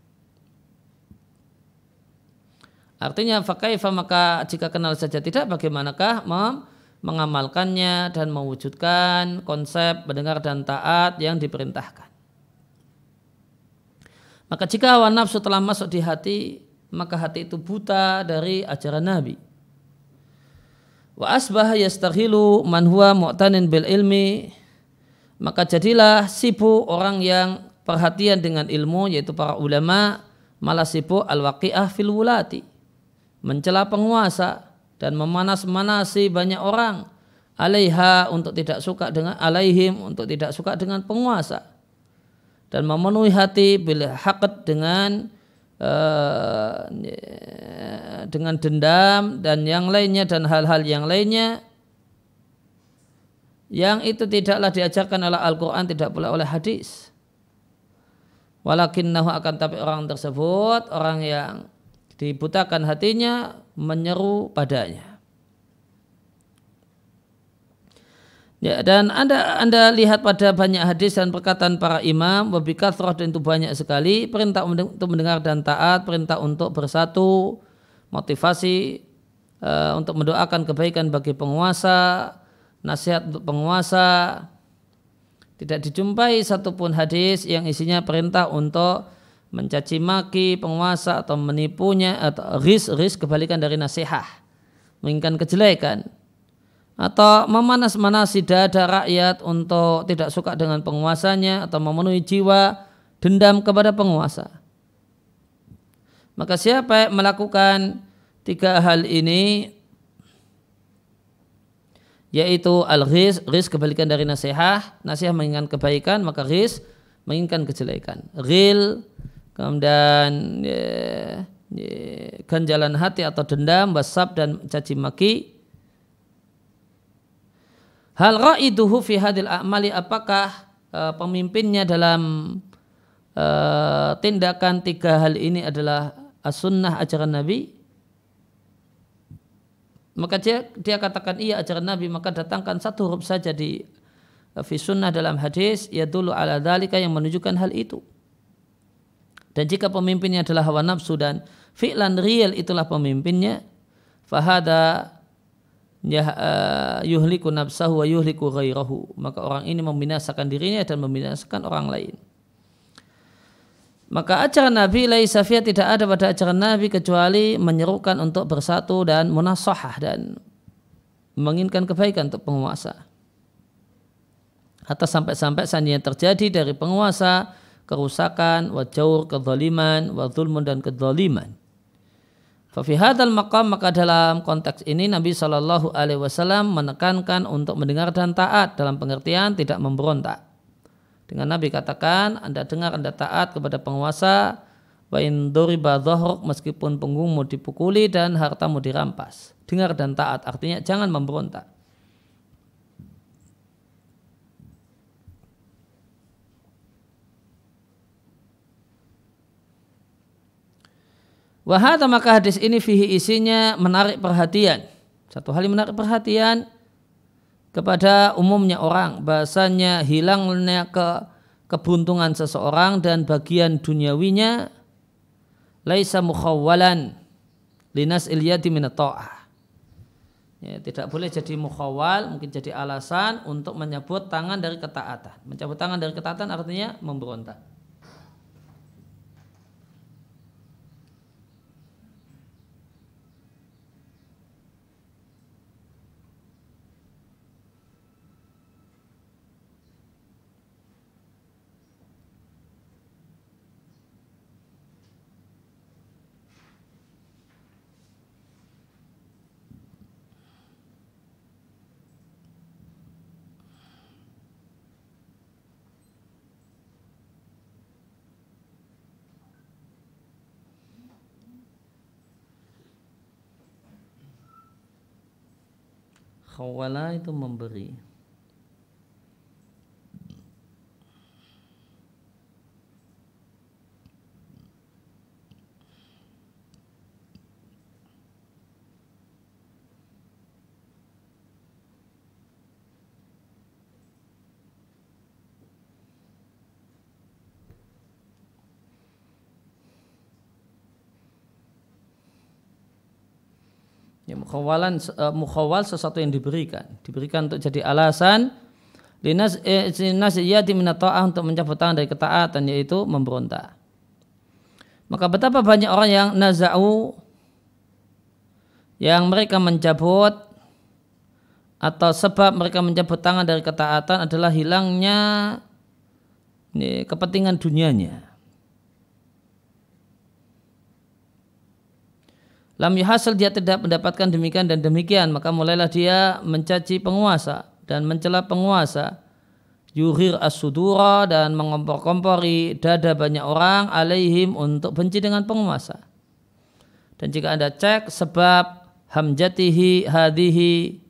Artinya fakaifa maka jika kenal saja tidak bagaimanakah mengamalkannya dan mewujudkan konsep mendengar dan taat yang diperintahkan. Maka jika hawa nafsu telah masuk di hati, maka hati itu buta dari ajaran Nabi. Wa asbah yastarhilu man huwa mu'tanin bil ilmi, maka jadilah sibuk orang yang perhatian dengan ilmu yaitu para ulama malah sibuk al-waqi'ah fil wulati mencela penguasa dan memanas-manasi banyak orang. Alaiha untuk tidak suka dengan alaihim untuk tidak suka dengan penguasa. Dan memenuhi hati bila hakat dengan uh, dengan dendam dan yang lainnya dan hal-hal yang lainnya. Yang itu tidaklah diajarkan oleh Al-Quran tidak pula oleh hadis. Walakinnahu akan tapi orang tersebut orang yang dibutakan hatinya menyeru padanya. Ya, dan anda anda lihat pada banyak hadis dan perkataan para imam, wabikathrah dan itu banyak sekali perintah untuk mendengar dan taat, perintah untuk bersatu, motivasi uh, untuk mendoakan kebaikan bagi penguasa, nasihat untuk penguasa. Tidak dijumpai satupun hadis yang isinya perintah untuk mencaci maki penguasa atau menipunya atau ris ris kebalikan dari nasihat, menginginkan kejelekan atau memanas-manasi dada rakyat untuk tidak suka dengan penguasanya atau memenuhi jiwa dendam kepada penguasa. Maka siapa yang melakukan tiga hal ini yaitu al-ghis, ghis kebalikan dari nasihat, nasihat menginginkan kebaikan, maka ghis menginginkan kejelekan. Ghil, kemudian ganjalan hati atau dendam, wasab dan caci maki, Hal ra'iduhu fi hadil a'mali apakah uh, pemimpinnya dalam uh, tindakan tiga hal ini adalah as-sunnah ajaran Nabi? Maka dia, dia katakan iya ajaran Nabi maka datangkan satu huruf saja di uh, fi sunnah dalam hadis ya dulu ala dalika yang menunjukkan hal itu. Dan jika pemimpinnya adalah hawa nafsu dan fi'lan real itulah pemimpinnya, fahada Ya, uh, yuhliku nafsahu wa yuhliku ghairahu. Maka orang ini membinasakan dirinya dan membinasakan orang lain. Maka ajaran Nabi laisa tidak ada pada ajaran Nabi kecuali menyerukan untuk bersatu dan munasahah dan menginginkan kebaikan untuk penguasa. Atau sampai-sampai seandainya terjadi dari penguasa kerusakan, wajaur, kezaliman, wadzulmun dan kezaliman Fafi hadal maqam maka dalam konteks ini Nabi Wasallam menekankan untuk mendengar dan taat dalam pengertian tidak memberontak. Dengan Nabi katakan, anda dengar anda taat kepada penguasa, wa in duriba meskipun punggungmu dipukuli dan hartamu dirampas. Dengar dan taat artinya jangan memberontak. Wahada maka hadis ini fihi isinya menarik perhatian. Satu hal yang menarik perhatian kepada umumnya orang. Bahasanya hilangnya ke kebuntungan seseorang dan bagian duniawinya laisa mukhawwalan linas ilyati minato'ah. Ya, tidak boleh jadi mukhawal, mungkin jadi alasan untuk menyebut tangan dari ketaatan. Mencabut tangan dari ketaatan artinya memberontak. Khawala itu memberi Ya, mukhawalan uh, mukhawal sesuatu yang diberikan, diberikan untuk jadi alasan linas eh, nasiyati minata'ah untuk mencabut tangan dari ketaatan yaitu memberontak. Maka betapa banyak orang yang naza'u yang mereka mencabut atau sebab mereka mencabut tangan dari ketaatan adalah hilangnya ini, kepentingan dunianya. Lam yuhasil dia tidak mendapatkan demikian dan demikian maka mulailah dia mencaci penguasa dan mencela penguasa yuhir as-sudura dan mengompor-kompori dada banyak orang alaihim untuk benci dengan penguasa. Dan jika Anda cek sebab hamjatihi hadihi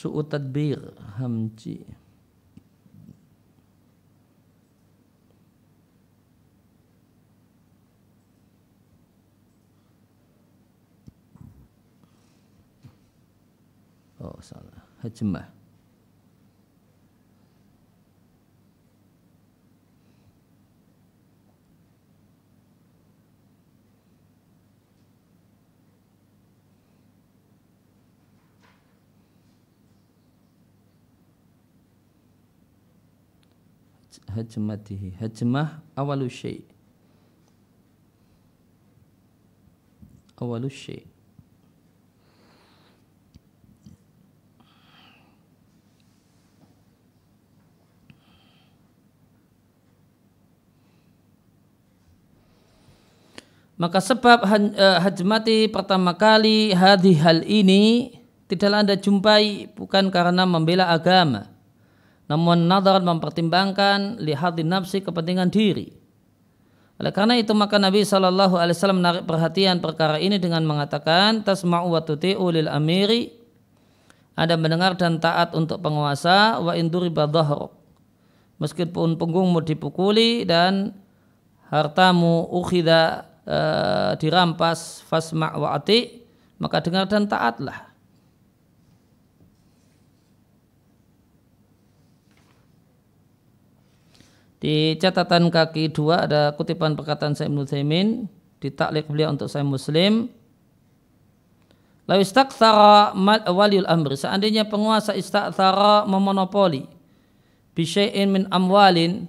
su'u tadbir hamji. Oh salah. Hajmah hajmatihi hajmah awalu syai. Awalu syai. Maka sebab eh, hajmati pertama kali hadhi hal ini tidaklah anda jumpai bukan karena membela agama namun nadar mempertimbangkan lihat di nafsi kepentingan diri. Oleh karena itu maka Nabi Shallallahu Alaihi Wasallam menarik perhatian perkara ini dengan mengatakan tasma'u wa tuti'u lil amiri. Ada mendengar dan taat untuk penguasa wa induri badhahruk meskipun punggungmu dipukuli dan hartamu ukhida e, dirampas fasma' wa ati maka dengar dan taatlah Di catatan kaki dua ada kutipan perkataan Sa'id Ibnu Thaimin di taklik beliau untuk saya Muslim. Lalu istakthara waliul amri. Seandainya penguasa istakthara memonopoli bisyai'in min amwalin.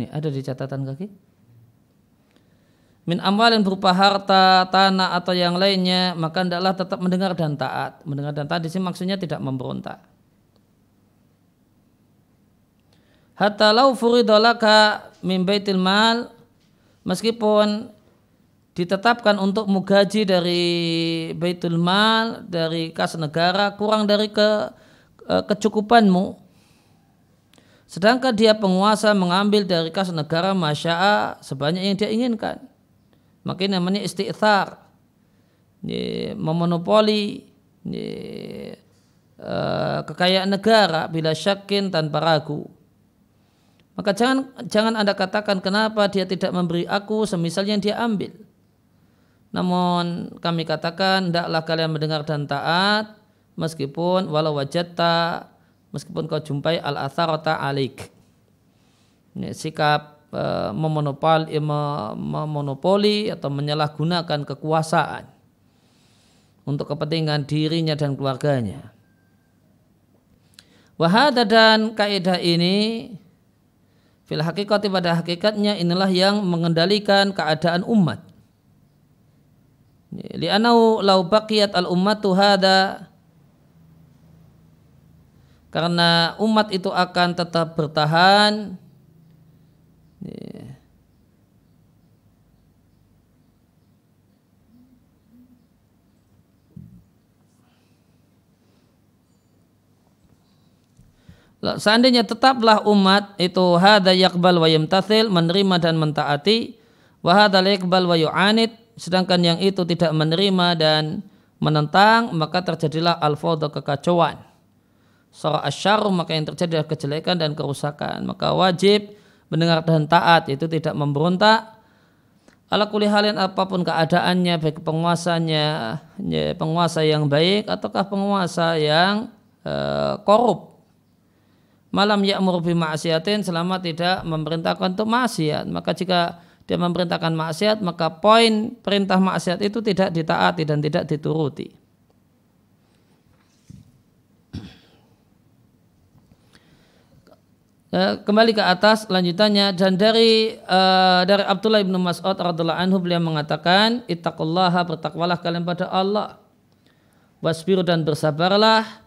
Ini ada di catatan kaki. Min amwalin berupa harta, tanah atau yang lainnya, maka hendaklah tetap mendengar dan taat. Mendengar dan taat di sini maksudnya tidak memberontak. Hatta lau furidolaka min baitil mal meskipun ditetapkan untuk mugaji dari baitul mal dari kas negara kurang dari ke, ke kecukupanmu. Sedangkan dia penguasa mengambil dari kas negara masya'a sebanyak yang dia inginkan. Maka ini namanya isti'thar memonopoli eh, kekayaan negara bila syakin tanpa ragu maka jangan jangan Anda katakan kenapa dia tidak memberi aku semisal yang dia ambil. Namun kami katakan hendaklah kalian mendengar dan taat meskipun walau wajatta meskipun kau jumpai al atharata alik. Ini sikap e, memonopoli, memonopoli atau menyalahgunakan kekuasaan untuk kepentingan dirinya dan keluarganya. Wahada dan kaidah ini Fil hakikati pada hakikatnya inilah yang mengendalikan keadaan umat. Li'anau lau baqiyat al ummatu hada karena umat itu akan tetap bertahan Seandainya tetaplah umat itu hada yakbal wa yamtathil menerima dan mentaati wa hada yakbal wa yu'anid sedangkan yang itu tidak menerima dan menentang maka terjadilah al kekacauan. Surah asyar maka yang terjadi adalah kejelekan dan kerusakan. Maka wajib mendengar dan taat itu tidak memberontak. Ala kuli halin apa pun keadaannya baik penguasanya ya, penguasa yang baik ataukah penguasa yang uh, korup malam ya'mur bi ma'siyatin selama tidak memerintahkan untuk maksiat. Maka jika dia memerintahkan maksiat, maka poin perintah maksiat itu tidak ditaati dan tidak dituruti. Eh, kembali ke atas lanjutannya dan dari uh, dari Abdullah bin Mas'ud radhiallahu anhu beliau mengatakan ittaqullaha bertakwalah kalian pada Allah wasbiru dan bersabarlah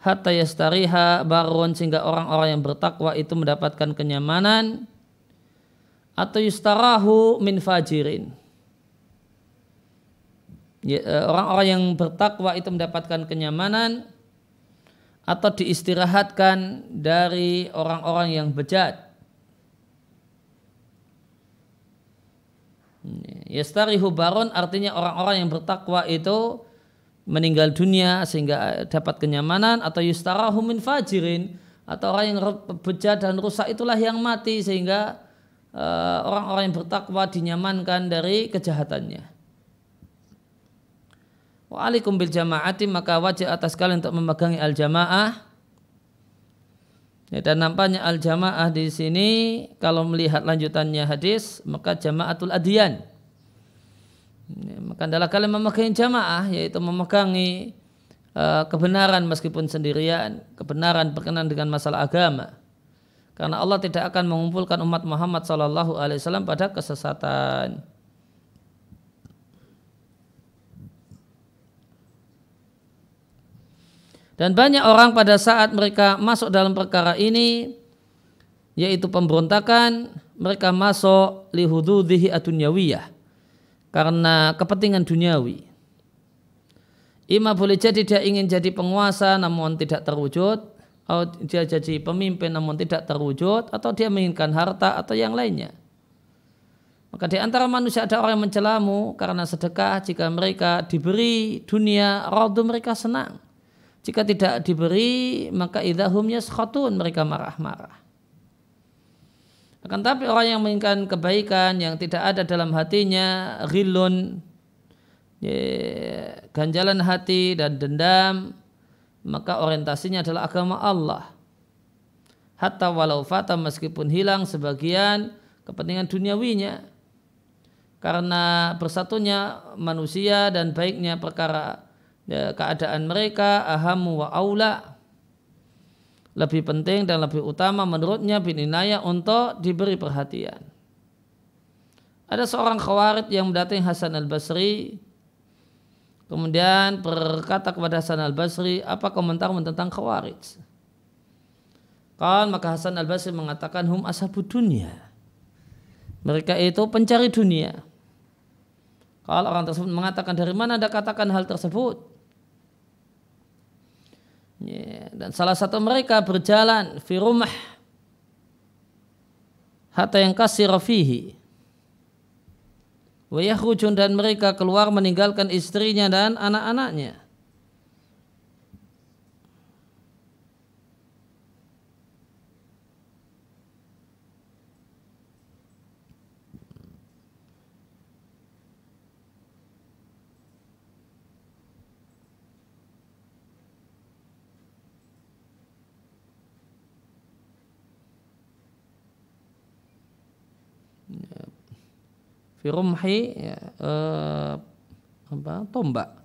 hatta yastariha barun sehingga orang-orang yang bertakwa itu mendapatkan kenyamanan. Atau yustarahu min fajirin. Ya, e, orang-orang yang bertakwa itu mendapatkan kenyamanan atau diistirahatkan dari orang-orang yang bejat. Yastarihu barun artinya orang-orang yang bertakwa itu meninggal dunia sehingga dapat kenyamanan atau yustarahu min fajirin atau orang yang bejat dan rusak itulah yang mati sehingga eh, orang-orang yang bertakwa dinyamankan dari kejahatannya. Wa alaikum bil jama'ati maka wajib atas kalian untuk memegangi al jamaah. Ya, dan nampaknya al jamaah di sini kalau melihat lanjutannya hadis maka jamaatul adiyan Ya, maka adalah kalian memegang jamaah yaitu memegangi uh, kebenaran meskipun sendirian, kebenaran berkenan dengan masalah agama. Karena Allah tidak akan mengumpulkan umat Muhammad Wasallam pada kesesatan. Dan banyak orang pada saat mereka masuk dalam perkara ini, yaitu pemberontakan, mereka masuk lihududihi adunyawiyah karena kepentingan duniawi. Ima boleh jadi dia ingin jadi penguasa namun tidak terwujud, atau dia jadi pemimpin namun tidak terwujud, atau dia menginginkan harta atau yang lainnya. Maka di antara manusia ada orang yang mencelamu karena sedekah jika mereka diberi dunia, radu mereka senang. Jika tidak diberi, maka idahum yaskhatun, mereka marah-marah. Akan tapi orang yang menginginkan kebaikan yang tidak ada dalam hatinya, rilun, ganjalan hati dan dendam, maka orientasinya adalah agama Allah. Hatta walau fata meskipun hilang sebagian kepentingan duniawinya. Karena bersatunya manusia dan baiknya perkara ya, keadaan mereka ahamu wa aula lebih penting dan lebih utama menurutnya bin Inaya untuk diberi perhatian. Ada seorang khawarid yang mendatangi Hasan al-Basri kemudian berkata kepada Hasan al-Basri apa komentar tentang khawarij. Kan maka Hasan al-Basri mengatakan hum ashabu dunia. Mereka itu pencari dunia. Kalau orang tersebut mengatakan dari mana Anda katakan hal tersebut? Dan salah satu mereka berjalan di rumah hatta yang kasih fihi. Dan mereka keluar meninggalkan istrinya dan anak-anaknya. Firumhi ya, eh, apa tombak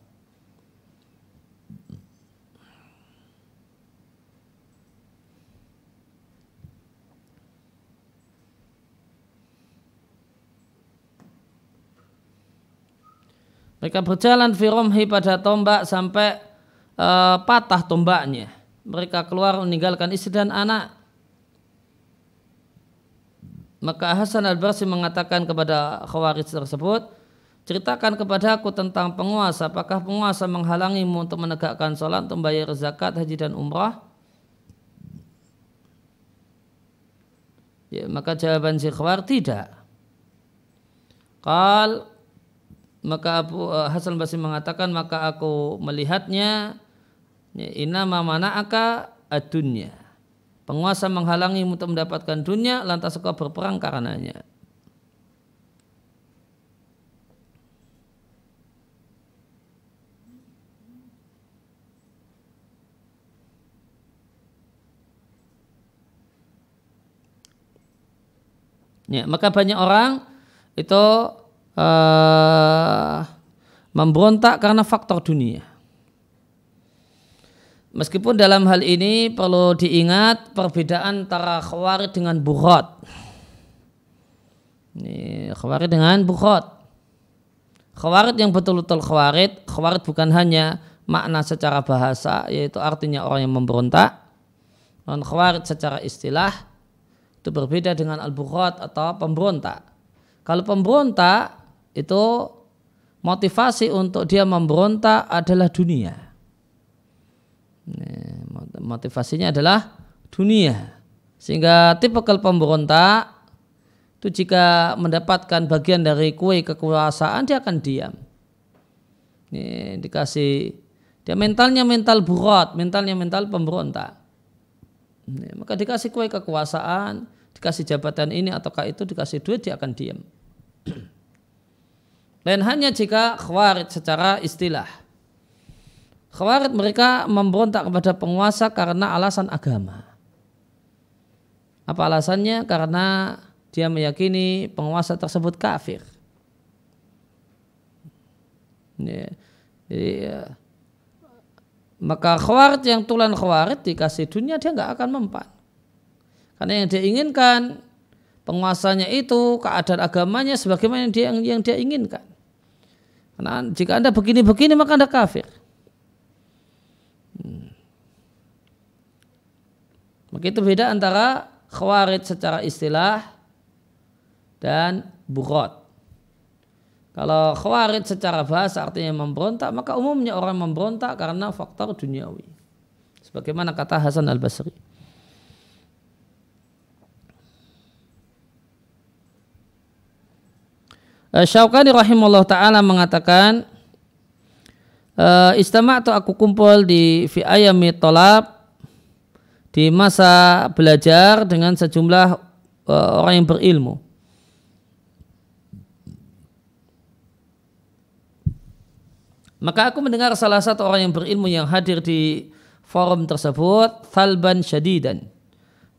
Mereka berjalan firumhi pada tombak sampai uh, patah tombaknya. Mereka keluar meninggalkan istri dan anak. Maka Hasan al-Basri mengatakan kepada khawarij tersebut, ceritakan kepada aku tentang penguasa. Apakah penguasa menghalangimu untuk menegakkan sholat, untuk membayar zakat, haji dan umrah? Ya, maka jawaban si khawar tidak. Kal maka Abu uh, Hasan Basri mengatakan maka aku melihatnya ya, inama mana'aka ad-dunya Penguasa menghalangi untuk mendapatkan dunia, lantas engkau berperang karenanya. Ya, maka banyak orang itu uh, memberontak karena faktor dunia. Meskipun dalam hal ini perlu diingat perbedaan antara khawarid dengan bukhot. Ini khawarid dengan bukhot. Khawarid yang betul-betul khawarid, khawarid bukan hanya makna secara bahasa, yaitu artinya orang yang memberontak. Dan khawarid secara istilah itu berbeda dengan al-bukhot atau pemberontak. Kalau pemberontak itu motivasi untuk dia memberontak adalah dunia motivasinya adalah dunia. Sehingga tipe pemberontak itu jika mendapatkan bagian dari kue kekuasaan dia akan diam. Ini dikasih Dia mentalnya mental burat, mentalnya mental pemberontak. Ya, maka dikasih kue kekuasaan, dikasih jabatan ini ataukah itu, dikasih duit dia akan diam. <clears throat> Lain hanya jika khawarid secara istilah. Khawarid mereka memberontak kepada penguasa karena alasan agama. Apa alasannya? Karena dia meyakini penguasa tersebut kafir. Ya. Jadi ya, maka khawarid yang tulan khawarid dikasih dunia dia nggak akan mempan. Karena yang dia inginkan penguasanya itu keadaan agamanya sebagaimana yang dia yang dia inginkan. Karena jika anda begini-begini maka anda kafir. Maka itu beda antara khawarid secara istilah dan bukhot. Kalau khawarid secara bahasa artinya memberontak, maka umumnya orang memberontak karena faktor duniawi. Sebagaimana kata Hasan al-Basri. Eh, Syaukani rahimahullah ta'ala mengatakan eh, Istama atau aku kumpul di fi ayami tolab di masa belajar dengan sejumlah eh, orang yang berilmu. Maka aku mendengar salah satu orang yang berilmu yang hadir di forum tersebut, Thalban Syadidan.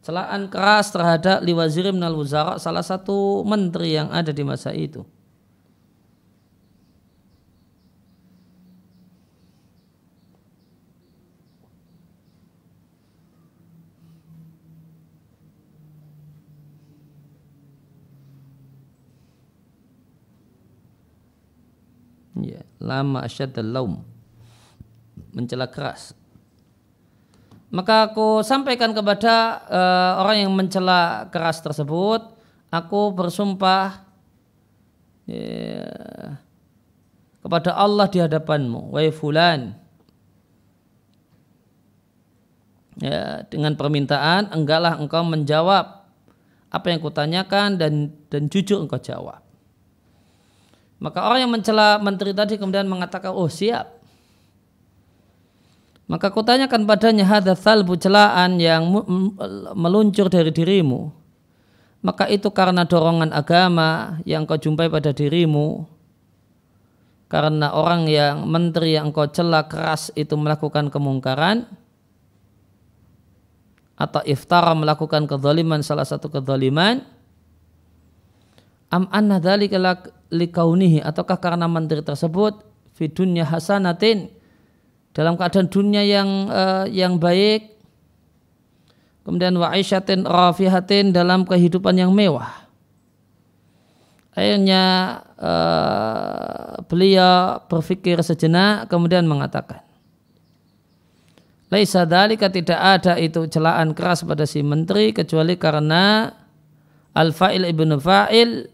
Celaan keras terhadap Liwazirim Nal Wuzara, salah satu menteri yang ada di masa itu. Ya, lama asyaddal laum. Mencela keras. Maka aku sampaikan kepada uh, orang yang mencela keras tersebut aku bersumpah ya, kepada Allah di hadapanmu wahai fulan. Ya, dengan permintaan enggaklah engkau menjawab apa yang kutanyakan dan dan jujur engkau jawab maka orang yang mencela menteri tadi kemudian mengatakan, oh siap. Maka kutanyakan padanya hadha thalbu celaan yang meluncur dari dirimu. Maka itu karena dorongan agama yang kau jumpai pada dirimu. Karena orang yang menteri yang kau cela keras itu melakukan kemungkaran. Atau iftara melakukan kezaliman salah satu kezaliman am anna dzalika likaunihi? Ataukah karena menteri tersebut fi dunya hasanatin? Dalam keadaan dunia yang uh, yang baik kemudian wa aisyatin rafihatin dalam kehidupan yang mewah. Akhirnya uh, beliau berpikir sejenak kemudian mengatakan Laisa dalika tidak ada itu celaan keras pada si menteri kecuali karena Al-Fa'il ibnu Fa'il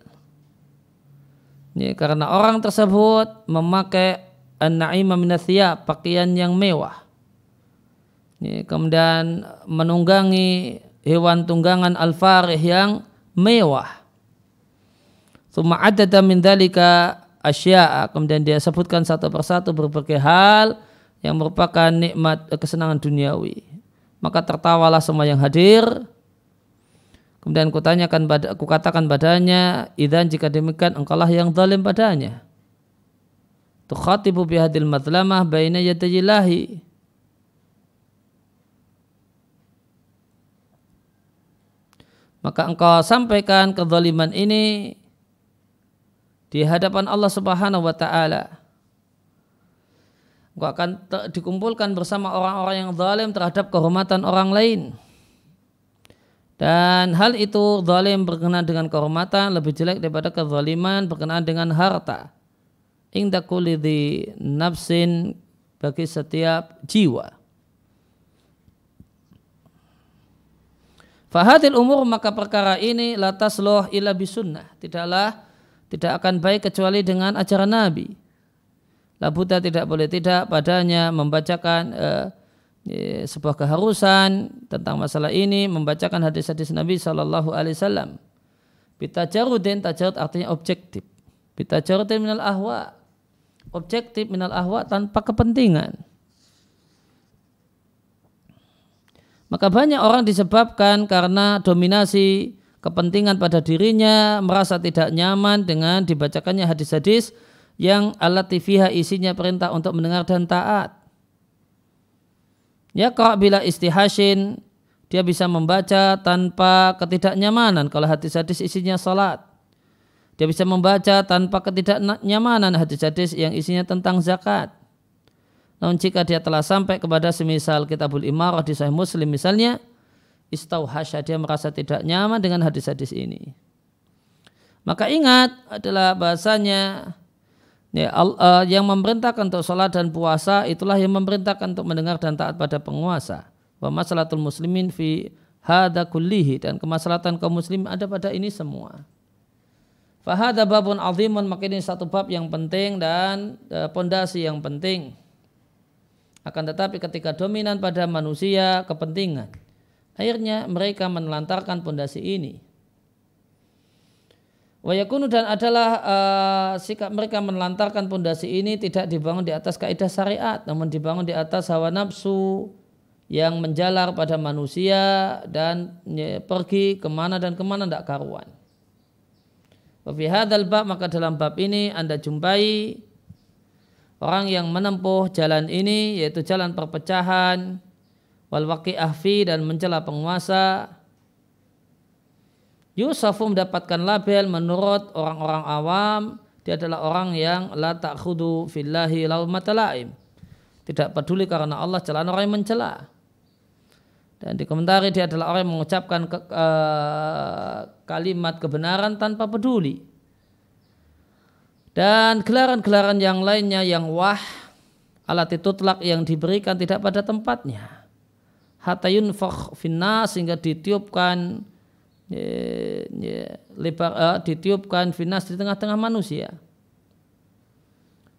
ini karena orang tersebut memakai an-na'ima minathiyah, pakaian yang mewah. Ini kemudian menunggangi hewan tunggangan al-farih yang mewah. Thumma adada min dhalika asya'a. Kemudian dia sebutkan satu persatu berbagai hal yang merupakan nikmat kesenangan duniawi. Maka tertawalah semua yang hadir Kemudian kutanyakan aku katakan padanya, idan jika demikian engkaulah yang zalim padanya. Tukhatibu bihadil madlamah baina yadayillahi. Maka engkau sampaikan kezaliman ini di hadapan Allah Subhanahu wa taala. Engkau akan dikumpulkan bersama orang-orang yang zalim terhadap kehormatan orang lain. Dan hal itu zalim berkenaan dengan kehormatan lebih jelek daripada kezaliman berkenaan dengan harta. Inda kulidhi nafsin bagi setiap jiwa. Fahadil umur maka perkara ini latas loh ila bisunnah. Tidaklah tidak akan baik kecuali dengan ajaran Nabi. Labuta tidak boleh tidak padanya membacakan uh, Eh, sebuah keharusan tentang masalah ini membacakan hadis-hadis Nabi Shallallahu Alaihi Wasallam. Bitajarudin tajarud artinya objektif. Bitajarudin minal ahwa objektif minal ahwa tanpa kepentingan. Maka banyak orang disebabkan karena dominasi kepentingan pada dirinya merasa tidak nyaman dengan dibacakannya hadis-hadis yang alat tifiha isinya perintah untuk mendengar dan taat. Ya kalau bila istihashin dia bisa membaca tanpa ketidaknyamanan kalau hadis-hadis isinya salat. Dia bisa membaca tanpa ketidaknyamanan hadis-hadis yang isinya tentang zakat. Namun jika dia telah sampai kepada semisal kitabul imarah di sahih muslim misalnya, istauhasya dia merasa tidak nyaman dengan hadis-hadis ini. Maka ingat adalah bahasanya ya, uh, yang memerintahkan untuk sholat dan puasa itulah yang memerintahkan untuk mendengar dan taat pada penguasa. Wa masalatul muslimin fi hada kullihi dan kemaslahatan kaum muslim ada pada ini semua. Fahada babun azimun maka ini satu bab yang penting dan e, pondasi uh, yang penting. Akan tetapi ketika dominan pada manusia kepentingan, akhirnya mereka menelantarkan pondasi ini. Wayakunu dan adalah uh, sikap mereka menelantarkan pondasi ini tidak dibangun di atas kaidah syariat, namun dibangun di atas hawa nafsu yang menjalar pada manusia dan pergi ke mana dan ke mana tidak karuan. Wafi hadal bab maka dalam bab ini anda jumpai orang yang menempuh jalan ini yaitu jalan perpecahan wal ahfi dan mencela penguasa Yusufu mendapatkan label menurut orang-orang awam. Dia adalah orang yang la ta'khudu fillahi matalaim. Tidak peduli karena Allah celaan orang yang mencela. Dan di komentari dia adalah orang yang mengucapkan ke, uh, kalimat kebenaran tanpa peduli. Dan gelaran-gelaran yang lainnya yang wah alat itu telak yang diberikan tidak pada tempatnya. Hatayun fakh finnas sehingga ditiupkan ya, ya, lebar uh, ditiupkan finas di tengah-tengah manusia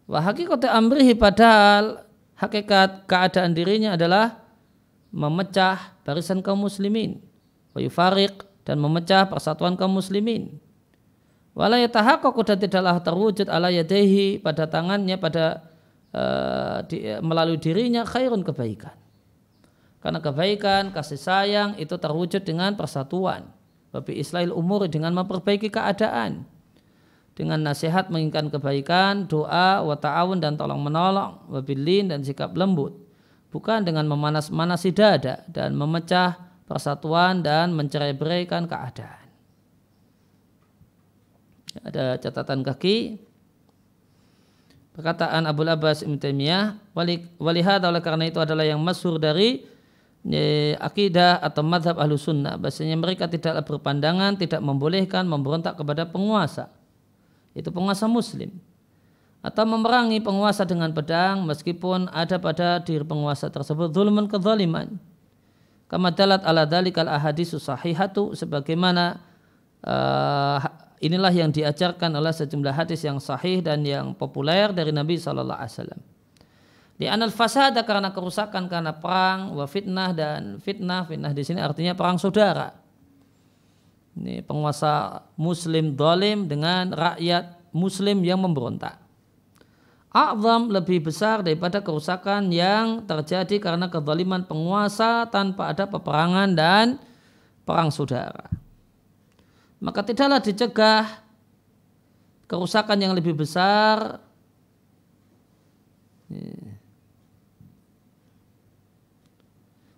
wah hakikat amrihi padahal hakikat keadaan dirinya adalah memecah barisan kaum muslimin wa dan memecah persatuan kaum muslimin Wala yatahaqqaqu dan tidaklah terwujud ala yadehi pada tangannya pada uh, di, melalui dirinya khairun kebaikan. Karena kebaikan, kasih sayang itu terwujud dengan persatuan. Babi Islail umur dengan memperbaiki keadaan. Dengan nasihat menginginkan kebaikan, doa, wa ta'awun dan tolong menolong, wabilin dan sikap lembut. Bukan dengan memanas-manasi dada dan memecah persatuan dan mencerai-beraikan keadaan ada catatan kaki perkataan Abu Abbas Ibn Taimiyah walihad oleh karena itu adalah yang masyhur dari akidah atau madhab ahlu sunnah. Bahasanya mereka tidak berpandangan tidak membolehkan memberontak kepada penguasa. Itu penguasa muslim. Atau memerangi penguasa dengan pedang meskipun ada pada diri penguasa tersebut zulman kezaliman. Kama dalat ala dalikal ahadisu sahihatu sebagaimana uh, inilah yang diajarkan oleh sejumlah hadis yang sahih dan yang populer dari Nabi Wasallam. Di anal fasada karena kerusakan karena perang, wa fitnah dan fitnah, fitnah di sini artinya perang saudara. Ini penguasa Muslim dolim dengan rakyat Muslim yang memberontak. A'zam lebih besar daripada kerusakan yang terjadi karena kezaliman penguasa tanpa ada peperangan dan perang saudara maka tidaklah dicegah kerusakan yang lebih besar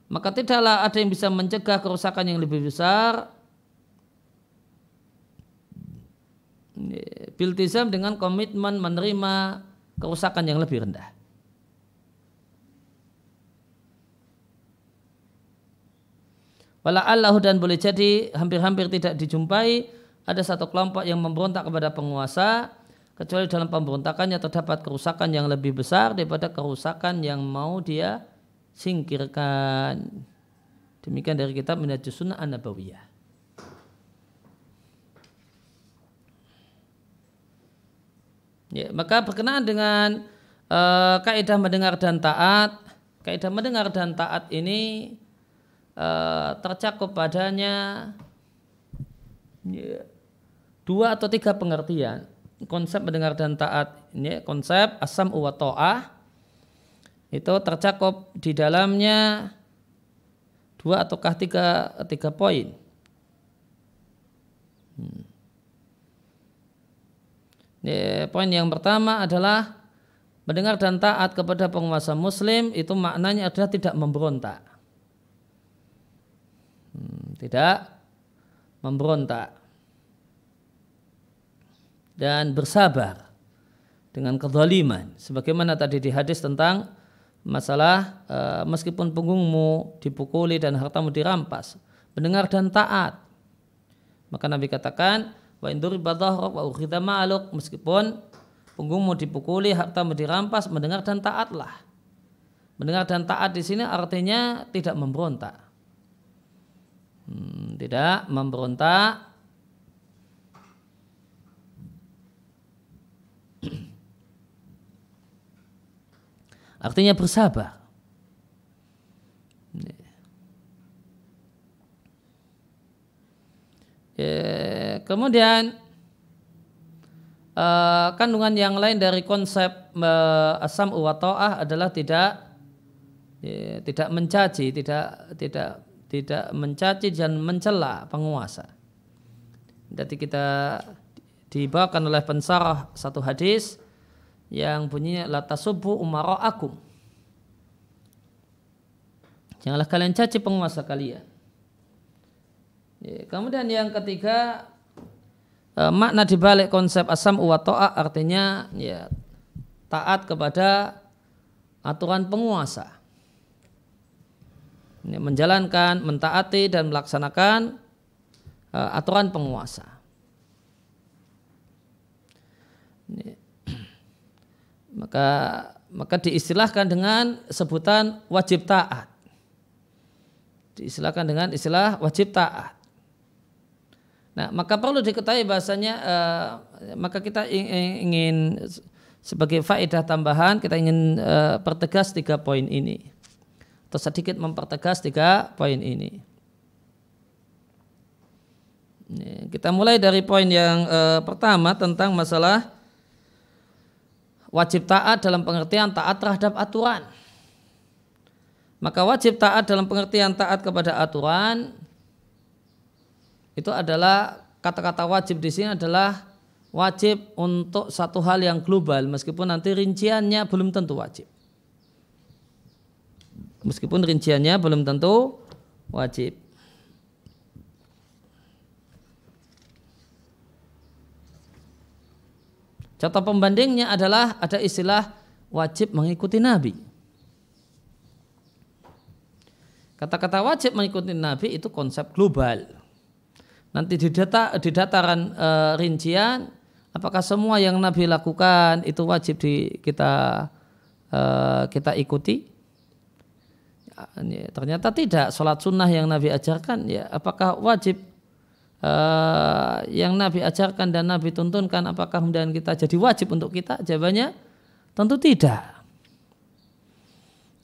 maka tidaklah ada yang bisa mencegah kerusakan yang lebih besar. Biltizam dengan komitmen menerima kerusakan yang lebih rendah. Wala Allahu dan boleh jadi hampir-hampir tidak dijumpai ada satu kelompok yang memberontak kepada penguasa kecuali dalam pemberontakannya terdapat kerusakan yang lebih besar daripada kerusakan yang mau dia singkirkan. Demikian dari kitab Minhajus Sunnah An-Nabawiyah. Ya, maka berkenaan dengan uh, kaidah mendengar dan taat, kaidah mendengar dan taat ini uh, tercakup padanya ya, dua atau tiga pengertian konsep mendengar dan taat ini konsep asam wa ta'ah itu tercakup di dalamnya dua ataukah tiga tiga poin. Hmm. Ya, poin yang pertama adalah mendengar dan taat kepada penguasa muslim itu maknanya adalah tidak memberontak. Hmm, tidak memberontak dan bersabar dengan kezaliman sebagaimana tadi di hadis tentang masalah e, meskipun punggungmu dipukuli dan hartamu dirampas mendengar dan taat. Maka Nabi katakan wa induri wa ukhidha ma'aluk meskipun punggungmu dipukuli hartamu dirampas mendengar dan taatlah. Mendengar dan taat di sini artinya tidak memberontak. Hmm, tidak memberontak Artinya bersabar. Kemudian uh, kandungan yang lain dari konsep uh, asam wa adalah tidak ya, tidak mencaci, tidak tidak tidak mencaci dan mencela penguasa. Jadi kita dibawakan oleh pensarah satu hadis yang bunyinya la tasubbu umara'akum. Janganlah kalian caci penguasa kalian. Ya, kemudian yang ketiga eh, makna dibalik konsep asam wa ta'a artinya ya taat kepada aturan penguasa. Ya, menjalankan, mentaati dan melaksanakan uh, aturan penguasa. Ya maka maka diistilahkan dengan sebutan wajib taat. Diistilahkan dengan istilah wajib taat. Nah, maka perlu diketahui bahasanya uh, maka kita ingin sebagai faedah tambahan kita ingin uh, pertegas tiga poin ini atau sedikit mempertegas tiga poin ini. Kita mulai dari poin yang uh, pertama tentang masalah wajib taat dalam pengertian taat terhadap aturan. Maka wajib taat dalam pengertian taat kepada aturan itu adalah kata-kata wajib di sini adalah wajib untuk satu hal yang global meskipun nanti rinciannya belum tentu wajib. Meskipun rinciannya belum tentu wajib. Contoh pembandingnya adalah ada istilah wajib mengikuti Nabi. Kata-kata wajib mengikuti Nabi itu konsep global. Nanti di, data, di dataran e, rincian, apakah semua yang Nabi lakukan itu wajib di kita e, kita ikuti? Ya, ternyata tidak. Sholat sunnah yang Nabi ajarkan, ya apakah wajib uh, yang Nabi ajarkan dan Nabi tuntunkan apakah kemudian kita jadi wajib untuk kita? Jawabannya tentu tidak.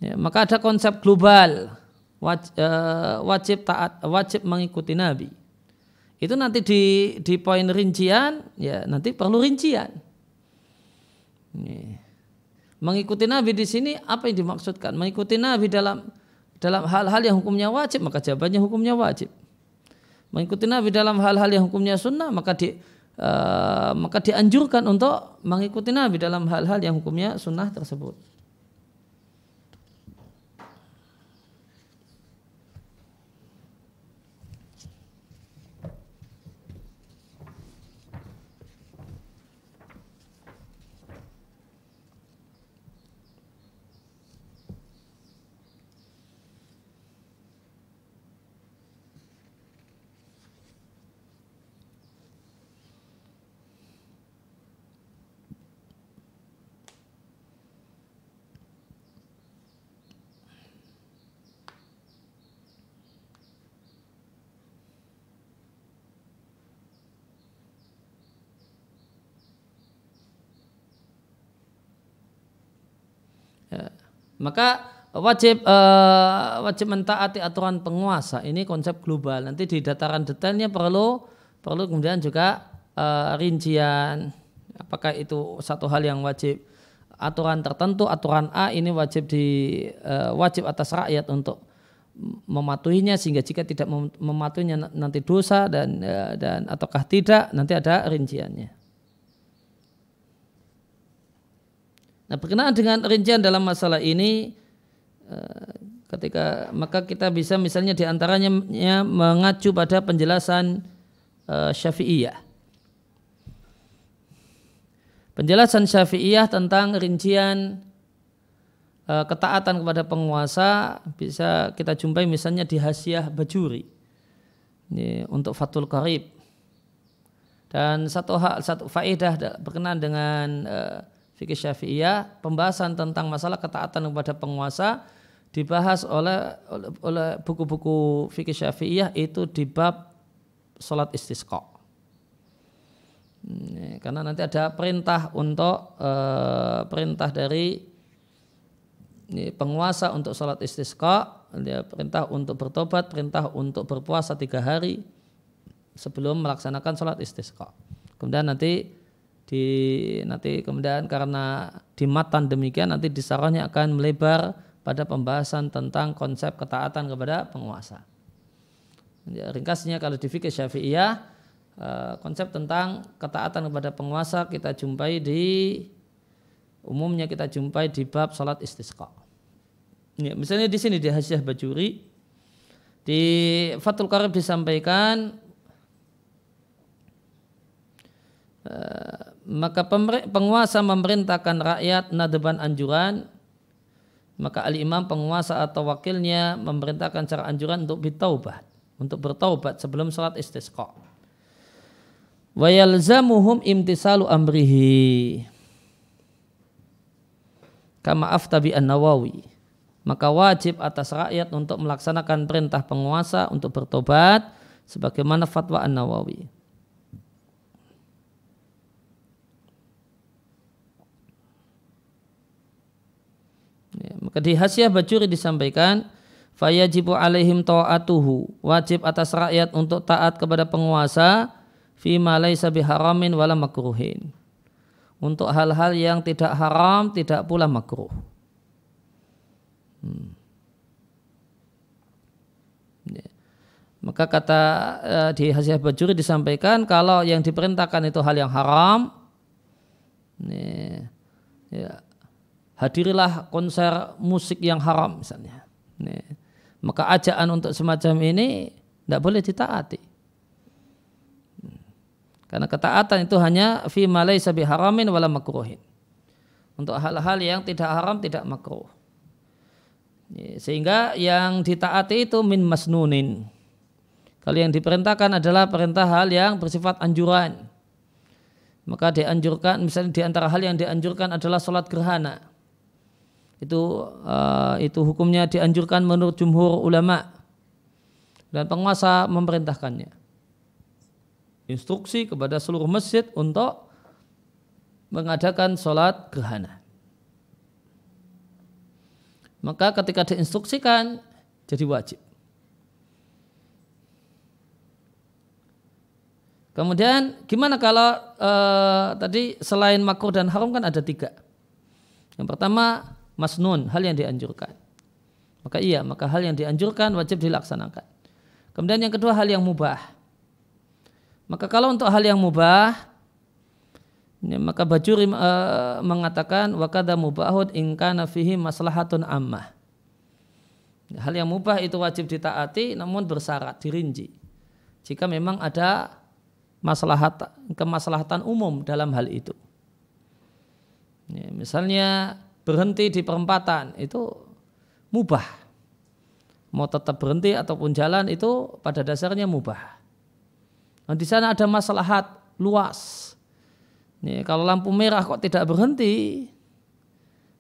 Ya, maka ada konsep global wajib, uh, eh, wajib taat, wajib mengikuti Nabi. Itu nanti di di poin rincian, ya nanti perlu rincian. Ini. Mengikuti Nabi di sini apa yang dimaksudkan? Mengikuti Nabi dalam dalam hal-hal yang hukumnya wajib, maka jawabannya hukumnya wajib mengikuti Nabi dalam hal-hal yang hukumnya sunnah maka di uh, maka dianjurkan untuk mengikuti Nabi dalam hal-hal yang hukumnya sunnah tersebut. Maka wajib uh, wajib mentaati aturan penguasa ini konsep global. Nanti di dataran detailnya perlu perlu kemudian juga uh, rincian apakah itu satu hal yang wajib aturan tertentu aturan A ini wajib di uh, wajib atas rakyat untuk mematuhinya sehingga jika tidak mematuhinya nanti dosa dan dan ataukah tidak nanti ada rinciannya. Nah berkenaan dengan rincian dalam masalah ini eh, ketika maka kita bisa misalnya di antaranya mengacu pada penjelasan uh, Syafi'iyah. Penjelasan Syafi'iyah tentang rincian uh, ketaatan kepada penguasa bisa kita jumpai misalnya di Hasiah Bajuri ini untuk Fatul Qarib. Dan satu hal satu faedah berkenaan dengan uh, fikih Syafi'iyah, pembahasan tentang masalah ketaatan kepada penguasa dibahas oleh oleh buku-buku fikih Syafi'iyah itu di bab salat istisqa. Hmm, karena nanti ada perintah untuk uh, perintah dari ini, penguasa untuk salat istisqa, dia perintah untuk bertobat, perintah untuk berpuasa tiga hari sebelum melaksanakan salat istisqa. Kemudian nanti di nanti kemudian karena di matan demikian nanti disarahnya akan melebar pada pembahasan tentang konsep ketaatan kepada penguasa. Ya, ringkasnya kalau di fikih Syafi'iyah eh, konsep tentang ketaatan kepada penguasa kita jumpai di umumnya kita jumpai di bab salat istisqa. Ya, misalnya di sini di Hasyiah Bajuri di Fatul Qarib disampaikan eh, maka penguasa memerintahkan rakyat nadban anjuran maka al-imam penguasa atau wakilnya memerintahkan cara anjuran untuk bertaubat, untuk bertaubat sebelum salat istisqa. Wa yalzamuhum imtisalu amrihi. Kama aftabi an-Nawawi. Maka wajib atas rakyat untuk melaksanakan perintah penguasa untuk bertobat sebagaimana fatwa An-Nawawi. Ya, maka di hasiah bajuri disampaikan fayajibu alaihim ta'atuhu wajib atas rakyat untuk taat kepada penguasa fi laisa biharamin wala makruhin untuk hal-hal yang tidak haram tidak pula makruh hmm. ya. maka kata uh, di hasiah bajuri disampaikan kalau yang diperintahkan itu hal yang haram ya, ya hadirilah konser musik yang haram misalnya. Nih. Maka ajaan untuk semacam ini tidak boleh ditaati. Karena ketaatan itu hanya fi malai sabi haramin wala makruhin. Untuk hal-hal yang tidak haram tidak makruh. Sehingga yang ditaati itu min masnunin. Kalau yang diperintahkan adalah perintah hal yang bersifat anjuran. Maka dianjurkan, misalnya di antara hal yang dianjurkan adalah sholat gerhana itu uh, itu hukumnya dianjurkan menurut jumhur ulama. Dan penguasa memerintahkannya. Instruksi kepada seluruh masjid untuk mengadakan sholat gerhana. Maka ketika diinstruksikan jadi wajib. Kemudian gimana kalau uh, tadi selain makruh dan haram kan ada tiga. Yang pertama masnun, hal yang dianjurkan. Maka iya, maka hal yang dianjurkan wajib dilaksanakan. Kemudian yang kedua hal yang mubah. Maka kalau untuk hal yang mubah, ya, maka Bajuri uh, mengatakan wakada mubahud ingkana fihi maslahatun ammah. Hal yang mubah itu wajib ditaati namun bersyarat, dirinci. Jika memang ada maslahat kemaslahatan umum dalam hal itu. Ya, misalnya berhenti di perempatan itu mubah. Mau tetap berhenti ataupun jalan itu pada dasarnya mubah. Nah, di sana ada maslahat luas. Nih, kalau lampu merah kok tidak berhenti,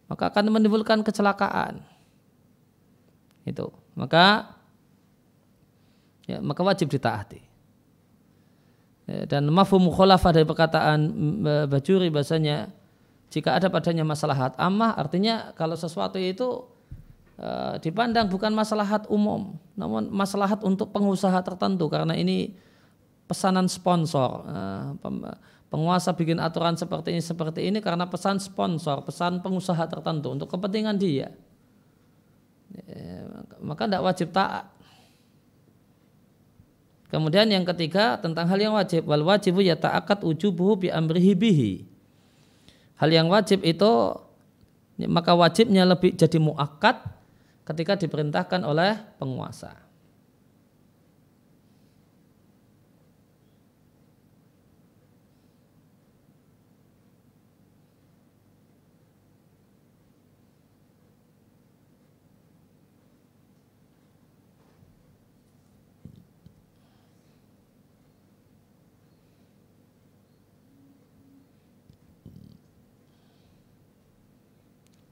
maka akan menimbulkan kecelakaan. Itu. Maka ya, maka wajib ditaati. Ya, dan mafhum mukhalafah dari perkataan Bajuri bahasanya jika ada padanya maslahat ammah artinya kalau sesuatu itu uh, dipandang bukan maslahat umum namun maslahat untuk pengusaha tertentu karena ini pesanan sponsor uh, penguasa bikin aturan seperti ini seperti ini karena pesan sponsor pesan pengusaha tertentu untuk kepentingan dia ya, maka tidak wajib taat. Kemudian yang ketiga tentang hal yang wajib wal wajibu ya ta'akat ujubuhu bi amrihi bihi. Hal yang wajib itu maka wajibnya lebih jadi muakat ketika diperintahkan oleh penguasa.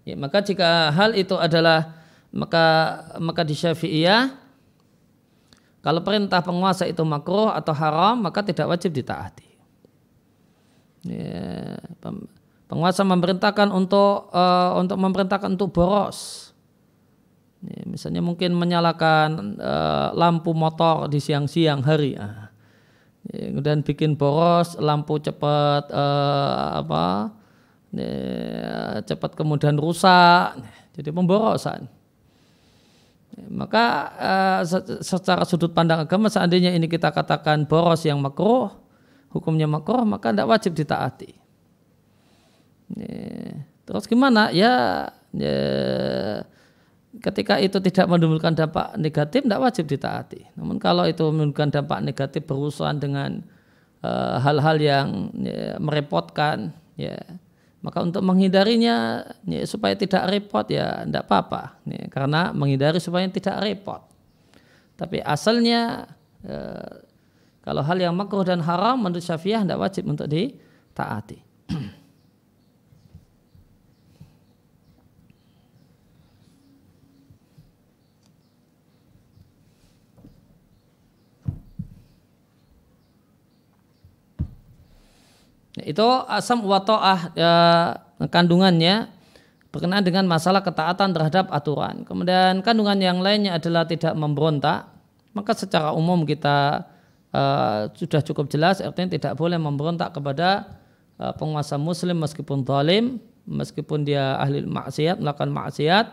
Ya, maka jika hal itu adalah maka maka di Syafi'iyah kalau perintah penguasa itu makruh atau haram maka tidak wajib ditaati. Ya, penguasa memerintahkan untuk uh, untuk memerintahkan untuk boros. Ya, misalnya mungkin menyalakan uh, lampu motor di siang-siang hari. Ah. Ya, kemudian bikin boros lampu cepat uh, apa cepat kemudian rusak, jadi pemborosan. Maka uh, secara sudut pandang agama seandainya ini kita katakan boros yang makruh, hukumnya makruh, maka tidak wajib ditaati. Terus gimana? Ya, ketika itu tidak menimbulkan dampak negatif, tidak wajib ditaati. Namun kalau itu menimbulkan dampak negatif berurusan dengan eh, hal-hal yang ya, merepotkan, ya maka untuk menghindarinya ya, supaya tidak repot ya tidak apa-apa ya, karena menghindari supaya tidak repot. Tapi asalnya eh, kalau hal yang makruh dan haram menurut Syafi'iyah tidak wajib untuk ditaati. Itu asam watoah ya, kandungannya berkenaan dengan masalah ketaatan terhadap aturan. Kemudian kandungan yang lainnya adalah tidak memberontak. Maka secara umum kita uh, sudah cukup jelas artinya tidak boleh memberontak kepada uh, penguasa muslim meskipun zalim, meskipun dia ahli maksiat, melakukan maksiat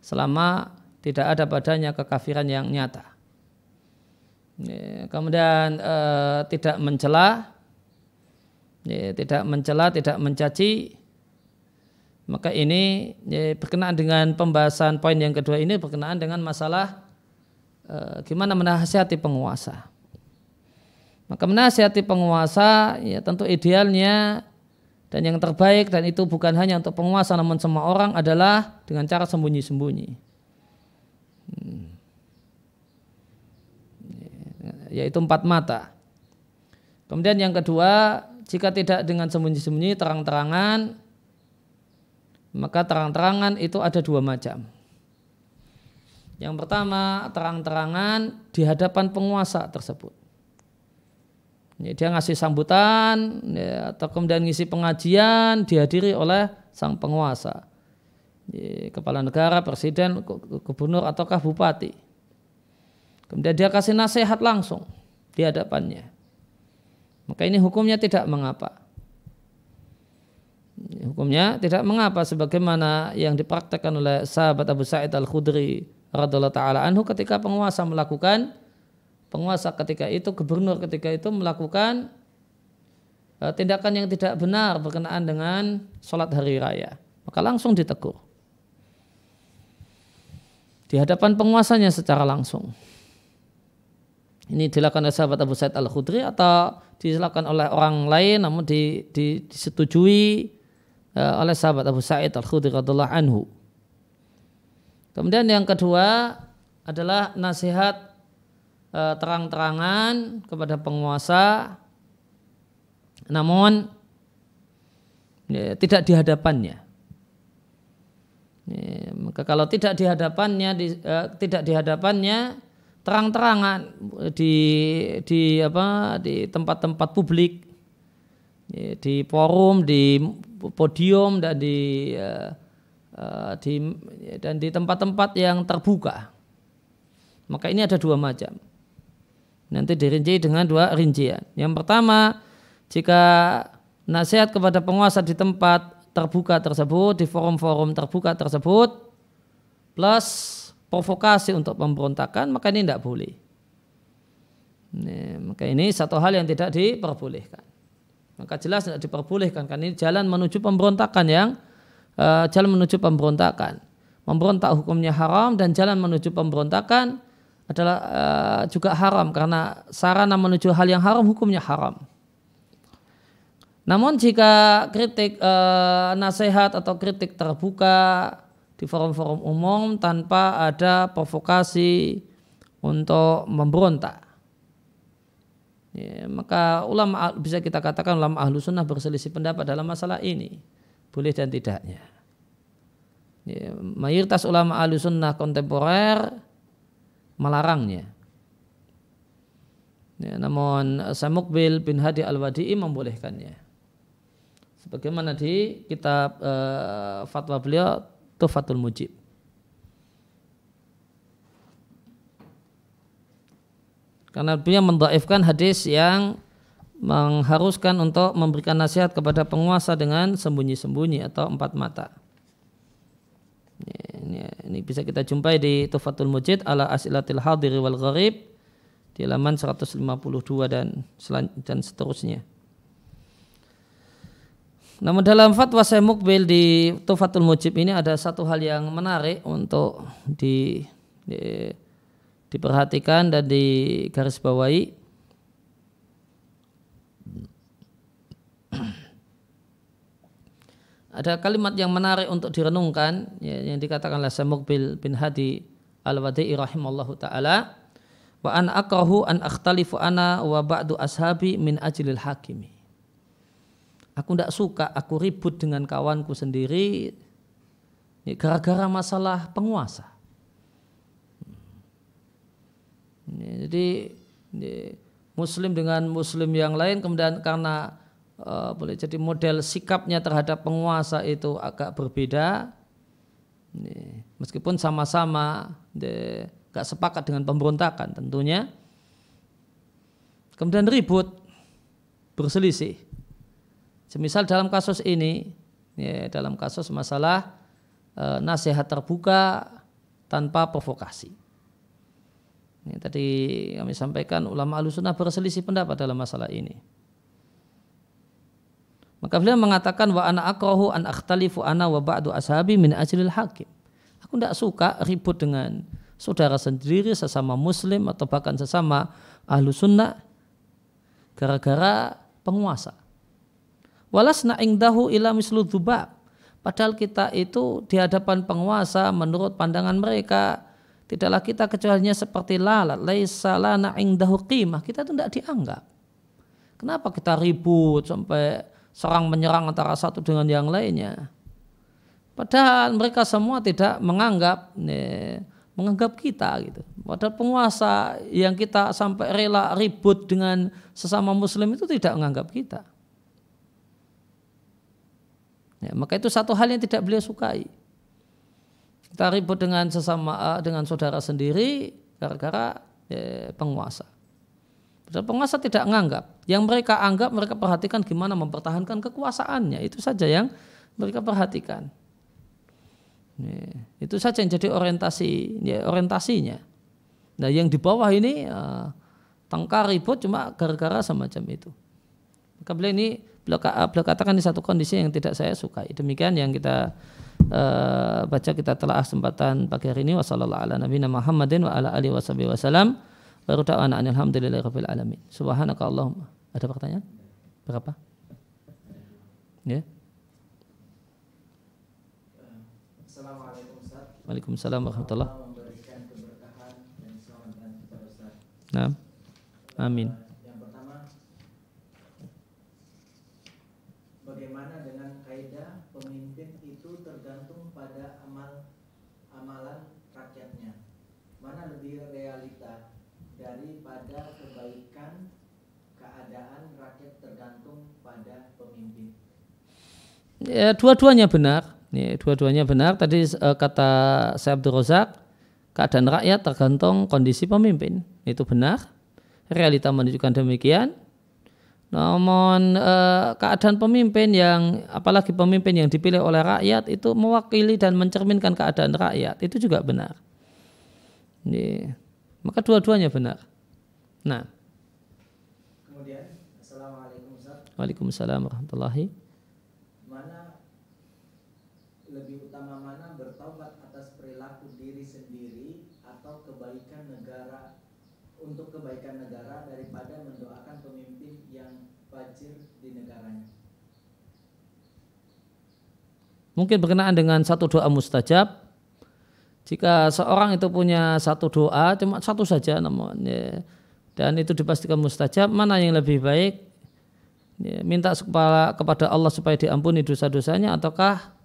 selama tidak ada padanya kekafiran yang nyata. Kemudian uh, tidak mencela ya, tidak mencela, tidak mencaci, maka ini ya, berkenaan dengan pembahasan poin yang kedua ini berkenaan dengan masalah eh, gimana menasihati penguasa. Maka menasihati penguasa ya tentu idealnya dan yang terbaik dan itu bukan hanya untuk penguasa namun semua orang adalah dengan cara sembunyi-sembunyi. Hmm. Yaitu empat mata. Kemudian yang kedua jika tidak dengan sembunyi-sembunyi terang-terangan, maka terang-terangan itu ada dua macam. Yang pertama terang-terangan di hadapan penguasa tersebut. Ya, dia ngasih sambutan ya, atau kemudian ngisi pengajian dihadiri oleh sang penguasa. Kepala negara, presiden, gubernur ataukah bupati. Kemudian dia kasih nasihat langsung di hadapannya. Maka ini hukumnya tidak mengapa. Hukumnya tidak mengapa sebagaimana yang dipraktekkan oleh sahabat Abu Sa'id Al-Khudri radhiyallahu taala anhu ketika penguasa melakukan penguasa ketika itu gubernur ketika itu melakukan uh, tindakan yang tidak benar berkenaan dengan sholat hari raya. Maka langsung ditegur. Di hadapan penguasanya secara langsung. Ini dilakukan oleh sahabat Abu Sa'id Al-Khudri atau dilakukan oleh orang lain namun di, di, disetujui uh, oleh sahabat Abu Sa'id Al-Khudri radhiyallahu anhu. Kemudian yang kedua adalah nasihat uh, terang-terangan kepada penguasa namun ya, tidak di hadapannya. Ya, maka kalau tidak di hadapannya di, uh, tidak di hadapannya terang-terangan di di apa di tempat-tempat publik di forum di podium dan di uh, di dan di tempat-tempat yang terbuka. Maka ini ada dua macam. Nanti dirinci dengan dua rincian. Yang pertama jika nasihat kepada penguasa di tempat terbuka tersebut di forum-forum terbuka tersebut plus provokasi untuk pemberontakan maka ini tidak boleh. Ini, maka ini satu hal yang tidak diperbolehkan. Maka jelas tidak diperbolehkan karena ini jalan menuju pemberontakan yang uh, jalan menuju pemberontakan. Memberontak hukumnya haram dan jalan menuju pemberontakan adalah uh, juga haram karena sarana menuju hal yang haram hukumnya haram. Namun jika kritik uh, nasihat atau kritik terbuka di forum-forum umum tanpa ada provokasi untuk memberontak, ya, maka ulama bisa kita katakan ulama ahlu sunnah berselisih pendapat dalam masalah ini, boleh dan tidaknya. Ya, mayoritas ulama ahlu sunnah kontemporer melarangnya. Ya, namun Samukbil bin Hadi al-Wadi'i membolehkannya sebagaimana di kitab uh, fatwa beliau Tufatul Mujib. Karena beliau mendaifkan hadis yang mengharuskan untuk memberikan nasihat kepada penguasa dengan sembunyi-sembunyi atau empat mata. Ini, ini bisa kita jumpai di Tufatul Mujid ala asilatil hadiri wal gharib di halaman 152 dan dan seterusnya. Namun dalam fatwa saya mukbil di Tufatul Mujib ini ada satu hal yang menarik untuk di, di diperhatikan dan digarisbawahi. Ada kalimat yang menarik untuk direnungkan ya, yang dikatakan oleh Samukbil bin Hadi Al-Wadi'i rahimallahu taala wa an akrahu an akhtalifu ana wa ba'du ashabi min ajlil hakimi Aku tidak suka, aku ribut dengan kawanku sendiri gara-gara masalah penguasa. Jadi Muslim dengan Muslim yang lain kemudian karena uh, boleh jadi model sikapnya terhadap penguasa itu agak berbeda, meskipun sama-sama gak sepakat dengan pemberontakan tentunya, kemudian ribut, berselisih. Semisal dalam kasus ini, ya, dalam kasus masalah e, nasihat terbuka tanpa provokasi. Ini tadi kami sampaikan ulama alusunah berselisih pendapat dalam masalah ini. Maka beliau mengatakan wa ana akrahu an akhtalifu ana wa ba'du ashabi min ajlil hakim. Aku tidak suka ribut dengan saudara sendiri sesama muslim atau bahkan sesama ahlu sunnah gara-gara penguasa. Walasna ingdahu ila mislu dhubab. Padahal kita itu di hadapan penguasa menurut pandangan mereka. Tidaklah kita kecuali seperti lalat. Laisa lana ingdahu qimah. Kita itu tidak dianggap. Kenapa kita ribut sampai serang menyerang antara satu dengan yang lainnya? Padahal mereka semua tidak menganggap nih, menganggap kita gitu. Padahal penguasa yang kita sampai rela ribut dengan sesama muslim itu tidak menganggap kita Ya, maka itu satu hal yang tidak beliau sukai. Kita ribut dengan sesama dengan saudara sendiri gara-gara ya, penguasa. Padahal penguasa tidak menganggap. Yang mereka anggap mereka perhatikan gimana mempertahankan kekuasaannya. Itu saja yang mereka perhatikan. Ya, itu saja yang jadi orientasi ya, orientasinya. Nah yang di bawah ini ya, tengkar ribut cuma gara-gara semacam itu. Maka beliau ini beliau, beliau katakan di satu kondisi yang tidak saya sukai. Demikian yang kita uh, baca kita telah kesempatan pagi hari ini wasallallahu ala nabiyina Muhammadin wa ala alihi wasallam wasallam baru da'wana alamin. Subhanaka Allahumma. Ada pertanyaan? Berapa? Ya. Assalamualaikum Ustaz. Waalaikumsalam warahmatullahi Nah. Amin. Daripada kebaikan keadaan rakyat tergantung pada pemimpin? Ya, dua-duanya benar. Ya, dua-duanya benar. Tadi uh, kata saya Abdul Razak, keadaan rakyat tergantung kondisi pemimpin. Itu benar. Realita menunjukkan demikian. Namun eh, keadaan pemimpin yang apalagi pemimpin yang dipilih oleh rakyat itu mewakili dan mencerminkan keadaan rakyat itu juga benar. Ya. Maka dua-duanya benar. Nah. Kemudian, Assalamualaikum Ustaz. Waalaikumsalam warahmatullahi Mana lebih utama mana bertobat atas perilaku diri sendiri atau kebaikan negara untuk kebaikan negara daripada mendoakan pemimpin yang fajir di negaranya? Mungkin berkenaan dengan satu doa mustajab. Jika seorang itu punya satu doa, cuma satu saja namun ya, dan itu dipastikan mustajab, mana yang lebih baik? Ya, minta kepada, kepada Allah supaya diampuni dosa-dosanya ataukah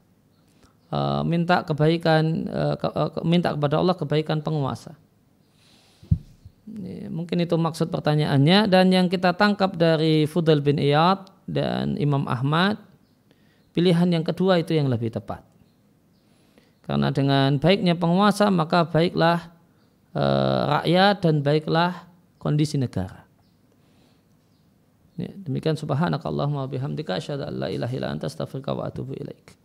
uh, minta kebaikan uh, ke, uh, minta kepada Allah kebaikan penguasa? Ya, mungkin itu maksud pertanyaannya dan yang kita tangkap dari Fudel bin Iyad dan Imam Ahmad pilihan yang kedua itu yang lebih tepat. Karena dengan baiknya penguasa maka baiklah e, rakyat dan baiklah kondisi negara. Demikian subhanakallahumma bihamdika asyhadu an la ilaha illa anta astaghfiruka wa atubu ilaik.